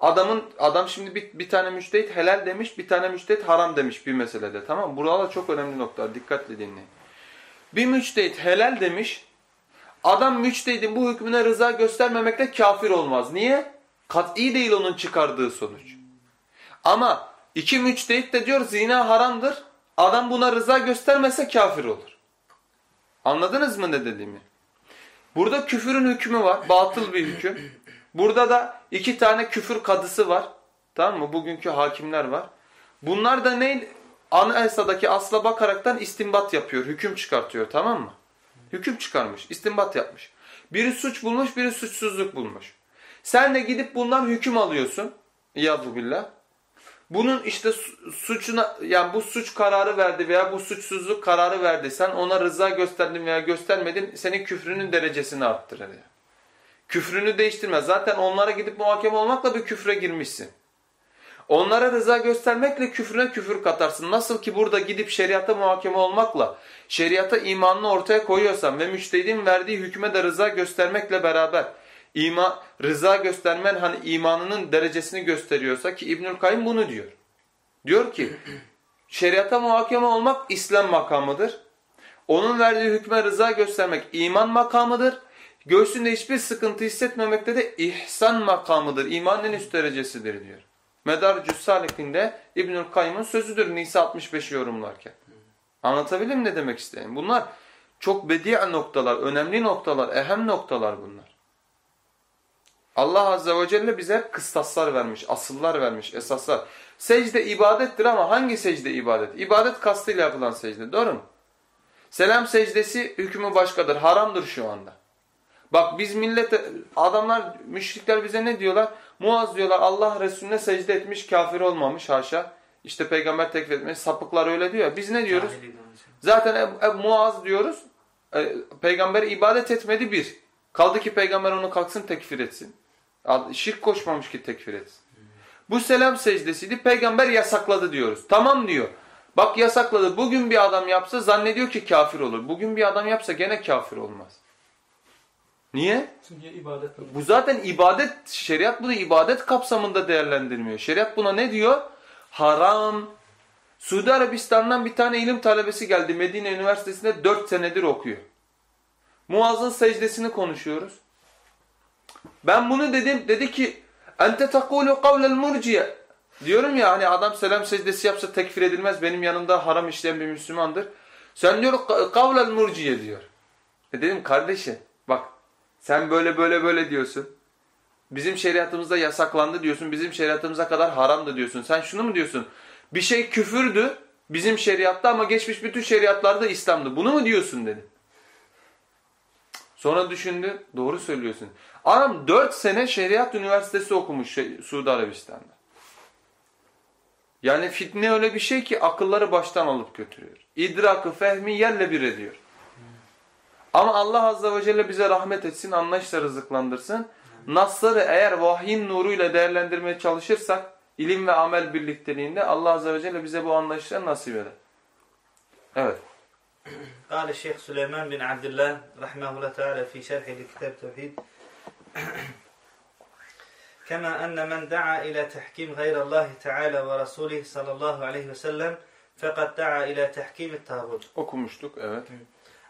A: Adamın adam şimdi bir, bir tane müçtehit helal demiş, bir tane müçtehit haram demiş bir meselede. Tamam mı? Buralar çok önemli noktalar. Dikkatli dinleyin. Bir müçtehit helal demiş. Adam müçtehidin bu hükmüne rıza göstermemekte kafir olmaz. Niye? Kat'i değil onun çıkardığı sonuç. Ama iki müçtehit de diyor zina haramdır. Adam buna rıza göstermese kafir olur. Anladınız mı ne dediğimi? Burada küfürün hükmü var. Batıl bir hüküm. Burada da iki tane küfür kadısı var. Tamam mı? Bugünkü hakimler var. Bunlar da ne? Anayasadaki asla bakaraktan istimbat yapıyor. Hüküm çıkartıyor. Tamam mı? Hüküm çıkarmış. istimbat yapmış. Biri suç bulmuş, biri suçsuzluk bulmuş. Sen de gidip bundan hüküm alıyorsun. İyadu billah. Bunun işte suçuna yani bu suç kararı verdi veya bu suçsuzluk kararı verdi. Sen ona rıza gösterdin veya göstermedin senin küfrünün derecesini arttırır. Küfrünü değiştirmez. Zaten onlara gidip muhakeme olmakla bir küfre girmişsin. Onlara rıza göstermekle küfrüne küfür katarsın. Nasıl ki burada gidip şeriata muhakeme olmakla şeriata imanını ortaya koyuyorsan ve müştehidin verdiği hükme de rıza göstermekle beraber ima, rıza göstermen hani imanının derecesini gösteriyorsa ki İbnül Kayyum bunu diyor. Diyor ki şeriata muhakeme olmak İslam makamıdır. Onun verdiği hükme rıza göstermek iman makamıdır. Göğsünde hiçbir sıkıntı hissetmemekte de ihsan makamıdır. İmanın en üst derecesidir diyor. Medarcü's Salik'inde İbnül Kayyım'ın sözüdür Nisa 65 yorumlarken. Anlatabildim ne demek istediğim? Bunlar çok bedi' noktalar, önemli noktalar, ehem noktalar bunlar. Allah Azze ve Celle bize kıstaslar vermiş, asıllar vermiş, esaslar. Secde ibadettir ama hangi secde ibadet? İbadet kastıyla yapılan secde. Doğru mu? Selam secdesi hükmü başkadır. Haramdır şu anda. Bak biz millete, adamlar, müşrikler bize ne diyorlar? Muaz diyorlar Allah Resulüne secde etmiş, kafir olmamış haşa. İşte peygamber tekfir etmiş, sapıklar öyle diyor. Biz ne diyoruz? Zaten e, e, Muaz diyoruz, e, peygamber ibadet etmedi bir. Kaldı ki peygamber onu kalksın tekfir etsin. Şirk koşmamış ki tekfir etsin. Bu selam secdesiydi. Peygamber yasakladı diyoruz. Tamam diyor. Bak yasakladı. Bugün bir adam yapsa zannediyor ki kafir olur. Bugün bir adam yapsa gene kafir olmaz. Niye?
C: Çünkü ibadet.
A: Bu zaten ibadet, şeriat bunu ibadet kapsamında değerlendirmiyor. Şeriat buna ne diyor? Haram. Suudi Arabistan'dan bir tane ilim talebesi geldi. Medine Üniversitesi'nde dört senedir okuyor. Muaz'ın secdesini konuşuyoruz. Ben bunu dedim. Dedi ki ente takulu kavlel murciye. Diyorum ya hani adam selam secdesi yapsa tekfir edilmez. Benim yanımda haram işleyen bir Müslümandır. Sen diyor kavlel murciye diyor. E dedim kardeşim bak sen böyle böyle böyle diyorsun. Bizim şeriatımızda yasaklandı diyorsun. Bizim şeriatımıza kadar haramdı diyorsun. Sen şunu mu diyorsun? Bir şey küfürdü bizim şeriatta ama geçmiş bütün şeriatlarda İslam'dı. Bunu mu diyorsun dedim. Sonra düşündü. Doğru söylüyorsun. Adam 4 sene şeriat üniversitesi okumuş şey, Suudi Arabistan'da. Yani fitne öyle bir şey ki akılları baştan alıp götürüyor. İdrakı, fehmi yerle bir ediyor. Ama Allah Azze ve Celle bize rahmet etsin, anlayışla rızıklandırsın. Nasları eğer vahyin nuruyla değerlendirmeye çalışırsak, ilim ve amel birlikteliğinde Allah Azze ve Celle bize bu anlayışları nasip eder. Evet.
B: قال الشيخ سليمان بن عبد الله رحمه الله تعالى في شرحه لكتاب التوحيد Kema enne men da'a ila tahkim gayrallahi teala ve rasulih sallallahu aleyhi ve sellem fakat da'a ila tahkim tağut.
A: Okumuştuk evet.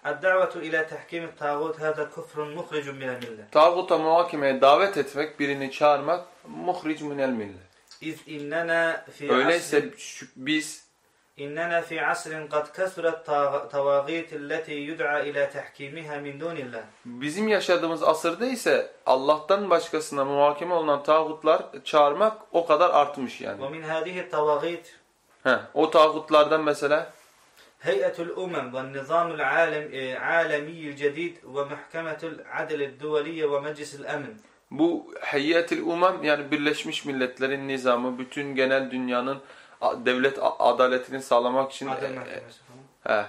B: Ad-da'vetu ila tahkim tağut hada küfrun muhricun minel millet.
A: Tağuta muhakemeye davet etmek, birini çağırmak muhric minel millet.
B: İz innena fi
A: Öyleyse biz
B: İnnena fi asrin kad kesuret tavagit illeti yud'a ila tahkimiha min dunillah.
A: Bizim yaşadığımız asırda ise Allah'tan başkasına muhakeme olunan tağutlar çağırmak o kadar artmış yani.
B: Ve min hadihi tavagit.
A: He, o tağutlardan mesela
B: Heyetül Umem ve Nizamul Alemiyyül e, Cedid ve Mahkemetül Adil Duvaliye ve Meclisül Emin.
A: Bu Heyetül Umem yani Birleşmiş Milletler'in nizamı, bütün genel dünyanın devlet a- adaletini sağlamak için
B: عدل
A: e,
B: محكمة falan.
A: he,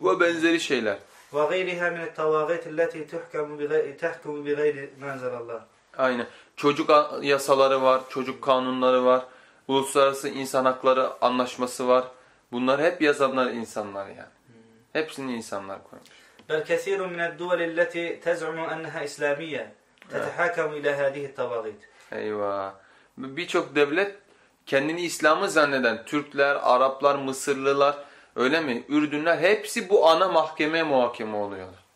A: ve benzeri şeyler.
B: وغيرها من الطواغيت التي تحكم بغير تحكم بغير ما أنزل الله
A: Aynen. Çocuk a- yasaları var, çocuk kanunları var, uluslararası insan hakları anlaşması var. Bunlar hep yazanlar insanlar yani. Hepsini insanlar koymuş.
B: بل كثير من الدول التي تزعم أنها إسلامية تتحاكم إلى هذه الطواغيت
A: Eyvah. Birçok devlet kendini İslam'ı zanneden Türkler, Araplar, Mısırlılar öyle mi? Ürdünler hepsi bu ana mahkemeye muhakeme oluyorlar.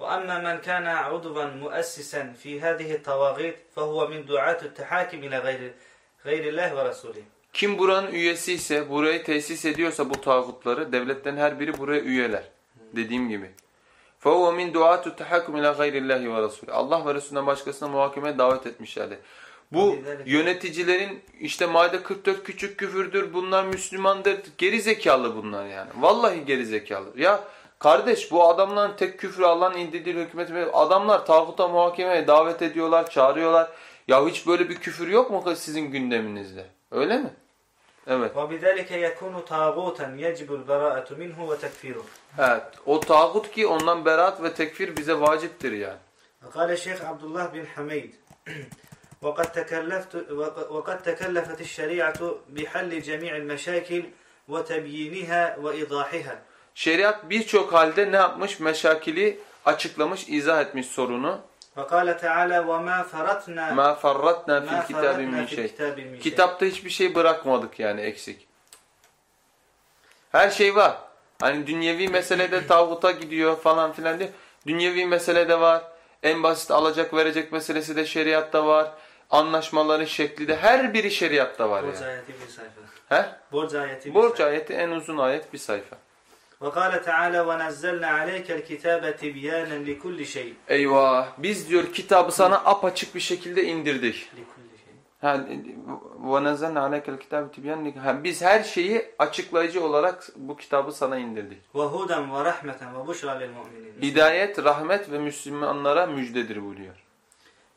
B: وأما من كان عضوا مؤسسا في هذه الطواغيت فهو من دعاة التحاكم إلى غير غير الله ورسوله
A: Kim buranın üyesi ise, burayı tesis ediyorsa bu tağutları, devletlerin her biri buraya üyeler. Dediğim gibi. فَهُوَ مِنْ دُعَاتُ التَّحَكُمْ اِلَى غَيْرِ اللّٰهِ وَرَسُولِ Allah ve Resulünden başkasına muhakemeye davet etmişlerdi. Bu yöneticilerin işte Maide 44 küçük küfürdür, bunlar Müslümandır, geri zekalı bunlar yani. Vallahi geri zekalı. Ya kardeş bu adamların tek küfrü Allah'ın indirdiği hükmeti, adamlar tağuta muhakemeye davet ediyorlar, çağırıyorlar. Ya hiç böyle bir küfür yok mu sizin gündeminizde? Öyle mi? Evet.
B: وبذلك يكون طاغوتا يجب البراءة منه وتكفيره
A: Evet. O tağut ki ondan beraat ve tekfir bize vaciptir yani.
B: وقال الشيخ عبد الله بن حميد وقد تكلفت وقد تكلفت الشريعة بحل جميع المشاكل وتبيينها وإيضاحها
A: Şeriat birçok halde ne yapmış? Meşakili açıklamış, izah etmiş sorunu.
B: وقال تعالى وما فرطنا
A: Ma farratna
B: ما
A: fil kitabi
B: فرطنا
A: min
B: في
A: şey.
B: الكتاب من شيء
A: Kitapta hiçbir şey bırakmadık yani eksik. Her şey var. Hani dünyevi meselede tağuta gidiyor falan filan diye. Dünyevi meselede var. En basit alacak verecek meselesi de şeriatta var. Anlaşmaların şekli de her biri şeriatta var
B: Borç
A: yani.
B: ayeti bir sayfa.
A: He?
B: Borç ayeti bir
A: Borç
B: sayfa.
A: ayeti en uzun ayet bir sayfa.
B: وقال تعالى ونزلنا عليك الكتاب تبيانا لكل شيء
A: Eyvah. Biz diyor kitabı sana apaçık bir şekilde indirdik.
B: لكل شيء
A: Ha, وَنَزَّلْنَا عَلَيْكَ الْكِتَابِ تِبْيَانًا لِكُلِّ- Ha, Biz her şeyi açıklayıcı olarak bu kitabı sana indirdik.
B: وهدى ورحمة وبشرى للمؤمنين
A: Hidayet, rahmet ve Müslümanlara müjdedir buyuruyor.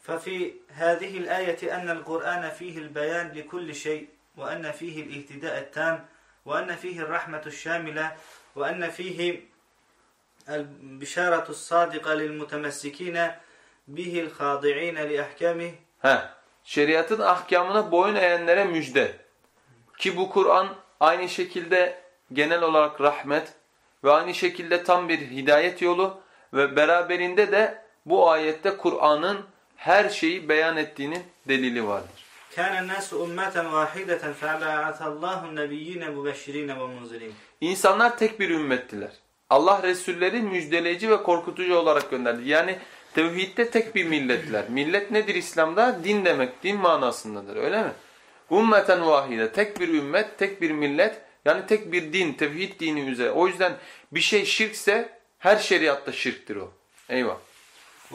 B: ففي هذه الآية أن القرآن فيه البيان لكل شيء وأن فيه الاهتداء التام وأن فيه الرحمة الشاملة وأن فيه البشارة الصادقة للمتمسكين به الخاضعين لأحكامه
A: He. şeriatın ahkamına boyun eğenlere müjde. Ki bu Kur'an aynı şekilde genel olarak rahmet ve aynı şekilde tam bir hidayet yolu ve beraberinde de bu ayette Kur'an'ın her şeyi beyan ettiğinin delili vardır. İnsanlar tek bir ümmettiler. Allah Resulleri müjdeleyici ve korkutucu olarak gönderdi. Yani tevhidde tek bir millettiler. Millet nedir İslam'da? Din demek, din manasındadır öyle mi? Ümmeten vahide, tek bir ümmet, tek bir millet, yani tek bir din, tevhid dini üzere. O yüzden bir şey şirkse her şeriatta şirktir o. Eyvah.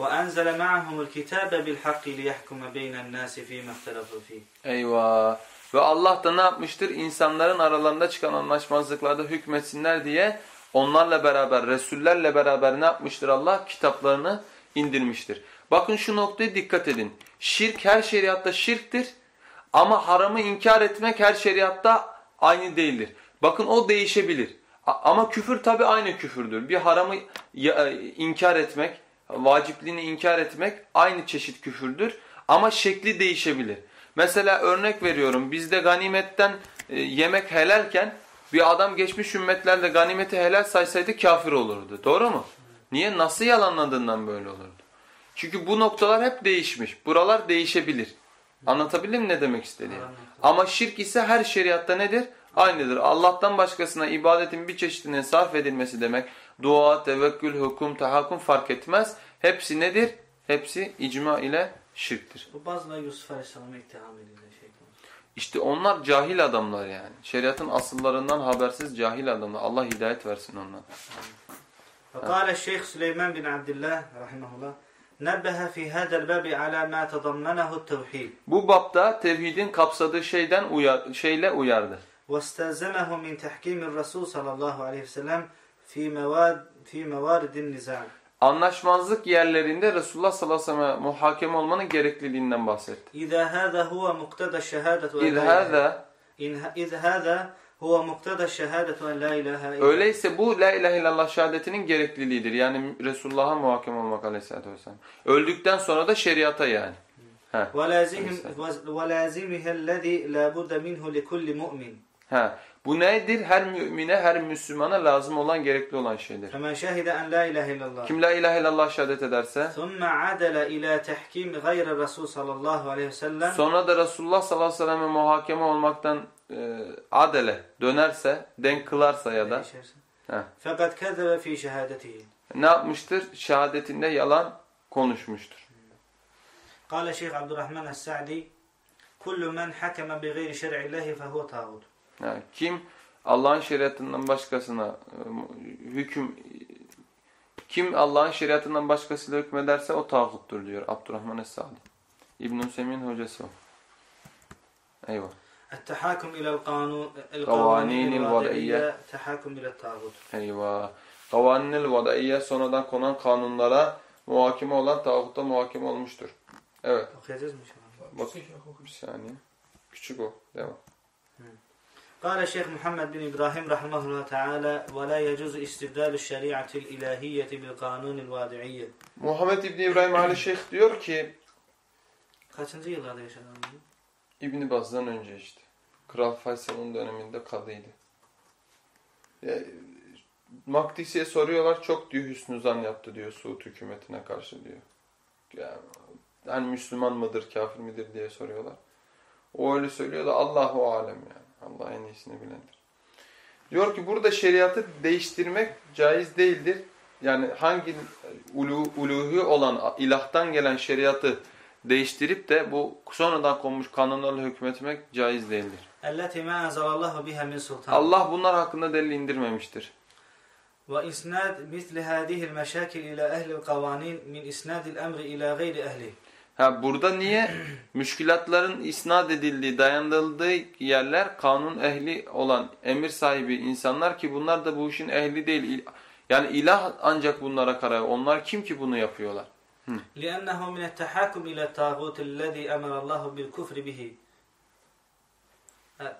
B: وأنزل معهم الكتاب بالحق ليحكم بين الناس فيما اختلفوا فيه
A: Eyvah. Ve Allah da ne yapmıştır? İnsanların aralarında çıkan anlaşmazlıklarda hükmetsinler diye onlarla beraber, Resullerle beraber ne yapmıştır Allah? Kitaplarını indirmiştir. Bakın şu noktaya dikkat edin. Şirk her şeriatta şirktir. Ama haramı inkar etmek her şeriatta aynı değildir. Bakın o değişebilir. Ama küfür tabi aynı küfürdür. Bir haramı e, inkar etmek, vacipliğini inkar etmek aynı çeşit küfürdür. Ama şekli değişebilir. Mesela örnek veriyorum bizde ganimetten e, yemek helalken bir adam geçmiş ümmetlerle ganimeti helal saysaydı kafir olurdu. Doğru mu? Niye? Nasıl yalanladığından böyle olurdu. Çünkü bu noktalar hep değişmiş. Buralar değişebilir. Anlatabildim mi ne demek istediğimi? Ama şirk ise her şeriatta nedir? Aynıdır. Allah'tan başkasına ibadetin bir çeşidine sarf edilmesi demek. Dua, tevekkül, hukum, tahakküm fark etmez. Hepsi nedir? Hepsi icma ile şirktir.
B: Bu bazıları Yusuf Aleyhisselam'a ittiham. Şey.
A: İşte onlar cahil adamlar yani. Şeriatın asıllarından habersiz cahil adamlar. Allah hidayet versin onlara.
B: فقال الشيخ سليمان بن عبد الله رحمه الله نبه في هذا الباب على ما تضمنه التوحيد
A: Bu bapta tevhidin kapsadığı şeyden uyar, şeyle uyardı.
B: واستلزمه من تحكيم الرسول صلى الله عليه وسلم في مواد في موارد النزاع
A: Anlaşmazlık yerlerinde Resulullah sallallahu aleyhi ve sellem muhakeme olmanın gerekliliğinden bahsetti.
B: إذا هذا هو مقتضى الشهادة أن
A: İz
B: لا إله
A: hâzâ
B: إن- إذ هذا هو مقتضى الشهادة أن لا إله إلا
A: Öyleyse bu la ilahe illallah şehadetinin gerekliliğidir. Yani Resulullah'a muhakeme olmak aleyhissalatü vesselam. Öldükten sonra da şeriata yani. He.
B: ولازم ولازمها الذي لا بد منه لكل مؤمن
A: He. Bu nedir? Her mümine, her Müslümana lazım olan, gerekli olan şeydir.
B: فمن شهد أن لا إله إلا الله
A: Kim la ilahe illallah şehadet ederse,
B: ثم عدل إلى تحكيم غير الرسول صلى الله عليه وسلم
A: sonra da Resulullah sallallahu aleyhi ve selleme muhakeme olmaktan e, adele dönerse, denk kılarsa ya da
B: fakat kezzebe fi şehadetihi.
A: Ne yapmıştır? Şehadetinde yalan konuşmuştur.
B: Hmm. Kale Şeyh Abdurrahman es-Sa'di kullu men hakeme bi gayri şer'illahi fehuve
A: tağut. kim Allah'ın şeriatından başkasına e, hüküm kim Allah'ın şeriatından başkasıyla hükmederse o tağuttur diyor Abdurrahman es-Sa'di. İbn-i Hocası o. Eyvallah.
B: التحاكم إلى القانون
A: قوانين
B: القوانين
A: الوضعية.
B: الوضعية تحاكم إلى الطاغوت
A: Eyvah. Kavanil vadaiye sonradan konan kanunlara muhakeme olan tağutta muhakeme olmuştur. Evet.
B: okuyacağız mı inşallah?
A: Bak bir saniye. Küçük o. Devam.
B: قال الشيخ محمد بن إبراهيم رحمه الله تعالى ولا يجوز استبدال الشريعة الإلهية بالقانون الوضعي
A: Muhammed İbni İbrahim Ali Şeyh diyor ki
B: Kaçıncı yıllarda yaşadı?
A: İbni Baz'dan önce işte. Kral Faysal'ın döneminde kadıydı. Ya, Makdisi'ye soruyorlar çok diyor hüsnü zan yaptı diyor Suud hükümetine karşı diyor. Ya, yani Müslüman mıdır kafir midir diye soruyorlar. O öyle söylüyor da Allahu alem yani. Allah en iyisini bilendir. Diyor ki burada şeriatı değiştirmek caiz değildir. Yani hangi ulu, uluhi olan ilahtan gelen şeriatı değiştirip de bu sonradan konmuş kanunlarla hükmetmek caiz değildir.
B: التي ما أنزل الله بها من سلطان
A: Allah bunlar hakkında delil indirmemiştir.
B: وإسناد مثل هذه المشاكل إلى أهل القوانين من إسناد الأمر إلى غير أهله
A: Ha burada niye müşkilatların isnat edildiği, dayandırıldığı yerler kanun ehli olan emir sahibi insanlar ki bunlar da bu işin ehli değil. Yani ilah ancak bunlara karar. Onlar kim ki bunu yapıyorlar?
B: لأنه من التحاكم إلى الطاغوت الذي أمر الله بالكفر به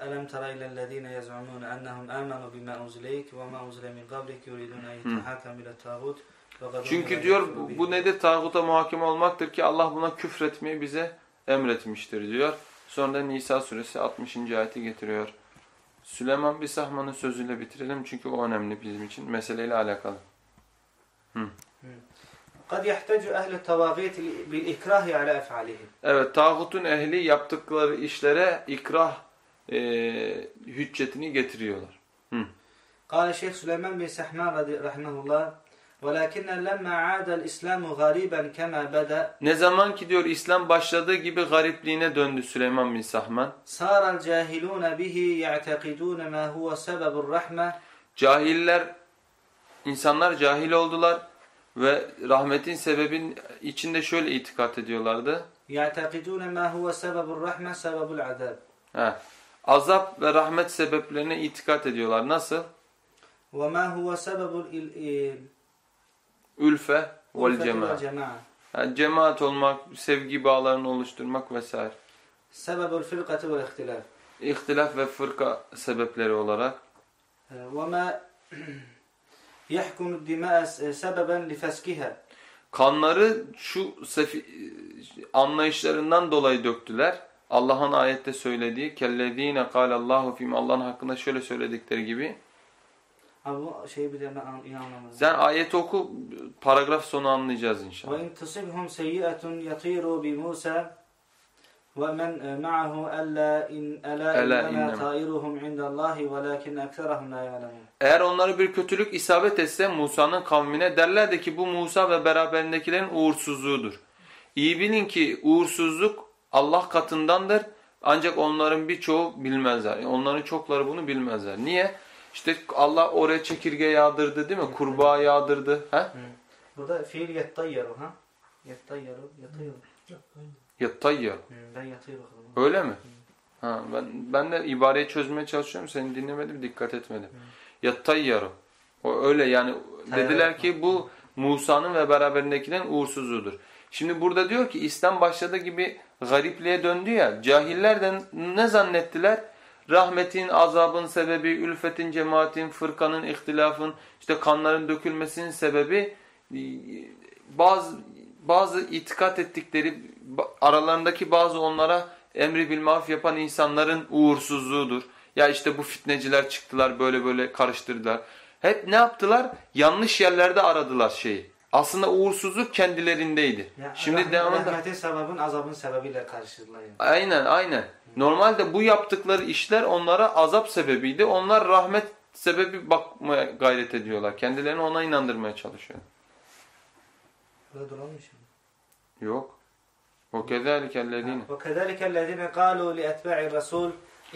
B: ألم تر إلى الذين يزعمون أنهم آمنوا بما أنزل إليك وما أنزل من قبلك يريدون أن يتحاكموا إلى الطاغوت وقد
A: Çünkü
B: أمر
A: diyor
B: الكفر
A: bu,
B: به.
A: bu nedir? Tağuta muhakeme olmaktır ki Allah buna küfretmeyi bize emretmiştir diyor. Sonra da Nisa suresi 60. ayeti getiriyor. Süleyman bir Sahman'ın sözüyle bitirelim çünkü o önemli bizim için. Meseleyle alakalı.
B: قد يحتج أهل الطواغيت بالإكراه على أفعالهم
A: Evet, tağutun ehli yaptıkları işlere ikrah e, hüccetini getiriyorlar.
B: قال الشيخ سليمان بن سحمان رضي- رحمه الله ولكن لما عاد الإسلام غريبا كما بدأ
A: Ne zaman ki diyor İslam başladığı gibi garipliğine döndü Süleyman bin Sahman.
B: صار الجاهلون به يعتقدون ما هو سبب الرحمة
A: Cahiller, insanlar cahil oldular ve rahmetin sebebin içinde şöyle itikat ediyorlardı.
B: يعتقدون ما هو سبب الرحمة سبب العذاب
A: He, azap ve rahmet sebeplerine itikat ediyorlar. Nasıl?
B: وما هو سبب ال-
A: Ülfe vel
B: الألفة
A: cemaat.
B: والجماعة
A: Yani cemaat olmak, sevgi bağlarını oluşturmak vesaire.
B: سبب الفرقة والاختلاف
A: İhtilaf ve fırka sebepleri olarak.
B: وما يحكم الدماء سببا لفسكها
A: Kanları şu sefi, anlayışlarından dolayı döktüler. Allah'ın ayette söylediği kellezine kâlallahu fîm Allah'ın hakkında şöyle söyledikleri gibi
B: Abi bu şeyi bir de ben inanmamız.
A: Sen ayeti oku paragraf sonu anlayacağız inşallah.
B: Ve in tusibhum seyyi'atun yatiru bi Musa
A: ve
B: men
A: e,
B: ma'ahu alla in ala inma ta'iruhum indallahi.
A: Eğer onlara bir kötülük isabet etse Musa'nın kavmine derlerdi ki bu Musa ve beraberindekilerin uğursuzluğudur. İyi bilin ki uğursuzluk Allah katındandır ancak onların birçoğu bilmezler. Yani onların çokları bunu bilmezler. Niye? İşte Allah oraya çekirge yağdırdı değil mi? Kurbağa yağdırdı. He?
B: Burada fiil yettayyaru ha? Yettayyaru, yatıyor.
A: Yattayya.
B: Hı, Ben bakalım.
A: Öyle mi? Ha, ben, ben de ibareyi çözmeye çalışıyorum. Seni dinlemedim, dikkat etmedim. Yattayyaru. O öyle yani dediler ki bu Musa'nın ve beraberindekilerin uğursuzluğudur. Şimdi burada diyor ki İslam başladığı gibi garipliğe döndü ya. Cahiller de ne zannettiler? Rahmetin, azabın sebebi, ülfetin, cemaatin, fırkanın, ihtilafın, işte kanların dökülmesinin sebebi bazı bazı itikat ettikleri aralarındaki bazı onlara emri bil maruf yapan insanların uğursuzluğudur. Ya işte bu fitneciler çıktılar böyle böyle karıştırdılar. Hep ne yaptılar? Yanlış yerlerde aradılar şeyi. Aslında uğursuzluk kendilerindeydi.
B: Ya,
A: Şimdi
B: rahmet-
A: devamında
B: Rahmetin sebebin azabın sebebiyle karşıladılar yani.
A: Aynen aynen. Normalde bu yaptıkları işler onlara azap sebebiydi. Onlar rahmet sebebi bakmaya gayret ediyorlar. Kendilerini ona inandırmaya çalışıyor.
B: Burada duralım mı şimdi?
A: Yok. O kezâlikellezîne.
B: وكذلك الذين قالوا لأتباع الرسول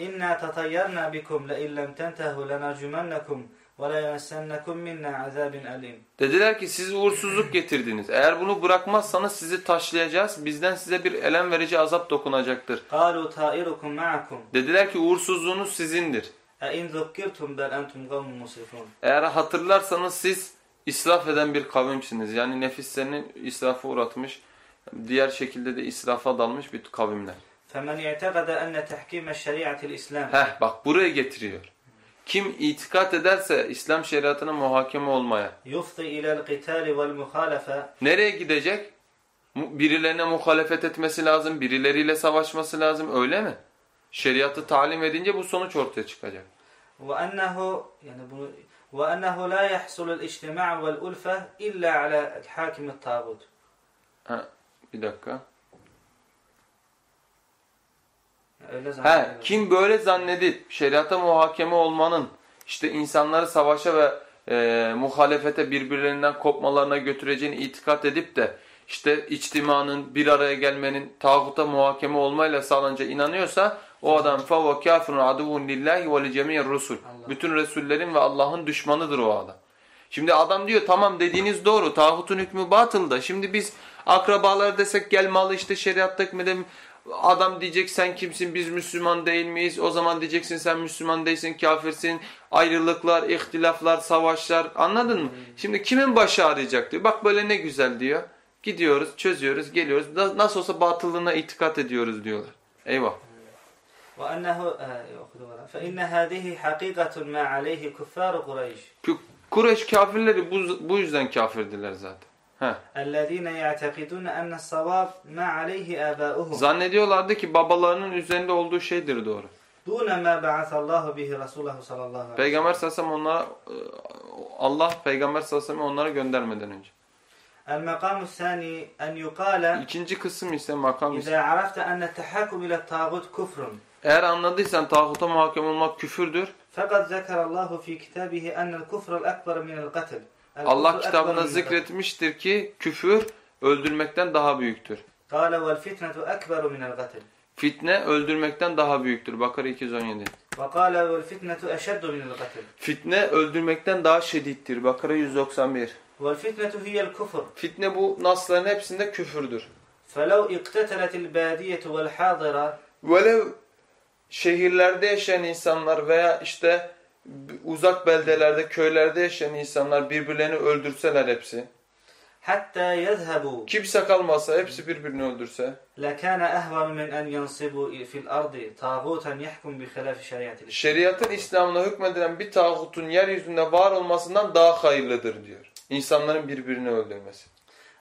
B: إنا تطيرنا بكم لئن لم تنتهوا لنرجمنكم ولا منا عذاب أليم
A: Dediler ki siz uğursuzluk getirdiniz. Eğer bunu bırakmazsanız sizi taşlayacağız. Bizden size bir elem verici azap dokunacaktır.
B: قالوا طائركم معكم
A: Dediler ki uğursuzluğunuz sizindir.
B: أئن ذكرتم بل أنتم قوم مسرفون
A: Eğer hatırlarsanız siz israf eden bir kavimsiniz. Yani nefislerini israfa uğratmış, diğer şekilde de israfa dalmış bir kavimler.
B: فمن اعتقد أن تحكيم الشريعة الإسلام
A: Heh bak buraya getiriyor. Kim itikat ederse İslam şeriatına muhakeme olmaya. Nereye gidecek? Birilerine muhalefet etmesi lazım, birileriyle savaşması lazım öyle mi? Şeriatı talim edince bu sonuç ortaya çıkacak.
B: Ve ennehu yani bunu ve ennehu la yahsulul ictima' vel ulfe illa ala hakimet tabut.
A: Ha, bir dakika.
B: öyle
A: He,
B: zannediyorum.
A: kim böyle zannedip şeriata muhakeme olmanın işte insanları savaşa ve e, muhalefete birbirlerinden kopmalarına götüreceğini itikat edip de işte içtimanın, bir araya gelmenin tağuta muhakeme olmayla sağlanca inanıyorsa o adam فَوَ كَافِرٌ عَدُوٌ لِلّٰهِ وَلِجَمِيَ الرُّسُلِ
B: Allah.
A: Bütün Resullerin ve Allah'ın düşmanıdır o adam. Şimdi adam diyor tamam dediğiniz doğru tağutun hükmü batıl da şimdi biz akrabalar desek gel malı işte şeriatta hükmedelim. Adam diyecek sen kimsin biz Müslüman değil miyiz? O zaman diyeceksin sen Müslüman değilsin kafirsin. Ayrılıklar, ihtilaflar, savaşlar anladın mı? Şimdi kimin başı ağrıyacak diyor. Bak böyle ne güzel diyor. Gidiyoruz, çözüyoruz, geliyoruz. Na- Nasıl olsa batıllığına itikat ediyoruz diyorlar. Eyvah.
B: وأنه آه، يأخذ وراء. فإن هذه حقيقة ما عليه كفار قريش
A: Ku- Kureyş kafirleri bu, bu yüzden kafirdiler zaten. Heh.
B: الذين يعتقدون أن الصواب ما عليه آباؤهم
A: Zannediyorlardı ki babalarının üzerinde olduğu şeydir doğru.
B: دون ما بعث الله به رسوله صلى الله عليه وسلم
A: Peygamber sallallahu aleyhi ve sellem onlara e, Allah peygamber sallallahu aleyhi ve sellem onlara göndermeden önce.
B: المقام الثاني أن يقال
A: İkinci kısım ise makam ise
B: إذا عرفت أن التحكم إلى الطاغوت كفر
A: eğer anladıysan tağuta muhakeme olmak küfürdür.
B: فقد ذكر الله في كتابه أن الكفر الأكبر من القتل الكفر
A: Allah
B: أكبر
A: kitabında
B: من القتل.
A: zikretmiştir ki küfür öldürmekten daha büyüktür.
B: قال والفتنة أكبر من القتل
A: Fitne öldürmekten daha büyüktür. Bakara 217.
B: وقال والفتنة أشد من القتل
A: Fitne öldürmekten daha şedittir. Bakara 191.
B: والفتنة هي الكفر
A: Fitne bu nasların hepsinde küfürdür.
B: فلو اقتتلت البادية والحاضرة
A: Velev şehirlerde yaşayan insanlar veya işte uzak beldelerde, köylerde yaşayan insanlar birbirlerini öldürseler hepsi.
B: Hatta yezhebu.
A: Kimse kalmasa, hepsi birbirini öldürse.
B: Lekâne ehvam min en yansibu fil ardi tağutan yahkum bi hilafi şeriatil.
A: Şeriatın İslam'ına hükmedilen bir tağutun yeryüzünde var olmasından daha hayırlıdır diyor. İnsanların birbirini öldürmesi.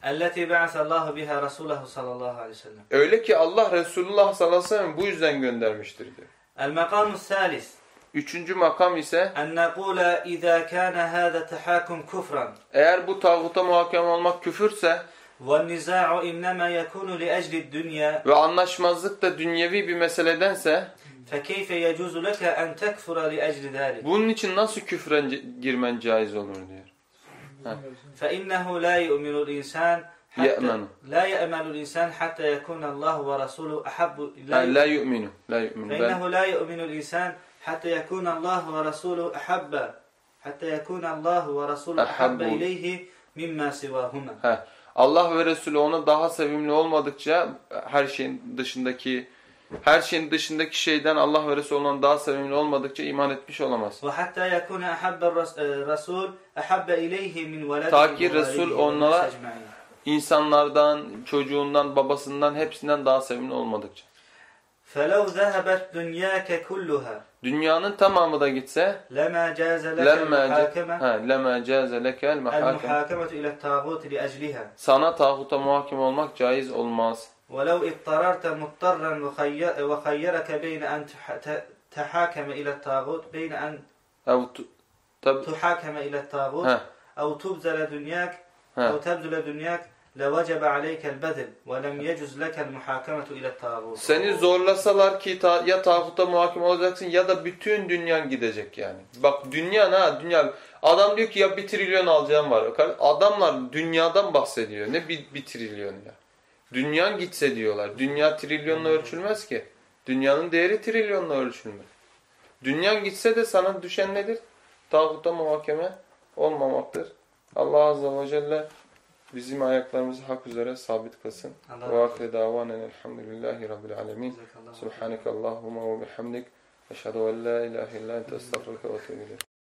B: Elleti ba'asallahu biha Resulullah sallallahu aleyhi ve sellem.
A: Öyle ki Allah Resulullah sallallahu aleyhi ve sellem bu yüzden göndermiştir diyor.
B: El makamu salis.
A: Üçüncü makam ise
B: أن نقول إذا كان هذا التحاكم كفرا
A: eğer bu tağuta muhakeme olmak küfürse
B: والنزاع إنما يكون لأجل الدنيا
A: ve anlaşmazlık da dünyevi bir meseledense
B: فكيف يجوز لك أن تكفر لأجل ذلك
A: bunun için nasıl küfre girmen caiz olur diyor.
B: فإنه لا يؤمن الإنسان حتى
A: يأمن.
B: لا يأمن الإنسان حتى يكون الله ورسوله أحب
A: La,
B: لا
A: la yu'minu. La yu'minu. Ben,
B: فإنه لا يؤمن hatta yakun Allah ve Resulü ahabba hatta yakun Allah ve
A: Resulü
B: ahabba ileyhi mimma
A: sivahuma. Allah ve Resulü ona daha sevimli olmadıkça her şeyin dışındaki her şeyin dışındaki şeyden Allah ve Resulü'nden daha sevimli olmadıkça iman etmiş olamaz.
B: Ve hatta yakuna ahabba Resul ahabba ileyhi min veladihi.
A: Ta ki Resul onlara insanlardan, çocuğundan, babasından hepsinden daha sevimli olmadıkça.
B: فَلَوْ ذَهَبَتْ دُنْيَاكَ كُلُّهَا
A: Dünyanın tamamı da gitse
B: لَمَا جَازَ لَكَ الْمُحَاكَمَةُ
A: لَمَا جَازَ لَكَ
B: الْمُحَاكَمَةُ. إِلَى التَّاغُوتِ لِأَجْلِهَا
A: Sana tağuta muhakim olmak caiz olmaz.
B: وَلَوْ اِضْطَرَرْتَ مُضْطَرًّا وَخَيَّرَكَ بَيْنَ أَنْ تَحَاكَمَ إِلَى التَّاغُوتِ بَيْنَ أَنْ تحاكم إِلَى
A: التَّاغُوتِ
B: اَوْ تُبْزَلَ دُنْيَاكَ
A: اَوْ
B: تَبْزُلَ دُنْيَاكَ لوجب عليك البذل ولم يجوز لك المحاكمة إلى الطاغوت
A: Seni zorlasalar ki ta, ya tağuta muhakim olacaksın ya da bütün dünyan gidecek yani. Bak dünya ha dünya. Adam diyor ki ya bir trilyon alacağım var. Adamlar dünyadan bahsediyor. Ne bir, bir trilyon ya. Dünyan gitse diyorlar. Dünya trilyonla ölçülmez ki. Dünyanın değeri trilyonla ölçülmez. Dünyan gitse de sana düşen nedir? Tağuta muhakeme olmamaktır. Allah Azze ve Celle Bizim ayaklarımızı hak üzere sabit kılsın. Ve ahire davanen elhamdülillahi rabbil alemin. Subhanekallahumma ve bihamdik. Eşhedü en la ilahe illa ente estağfurke ve etûbü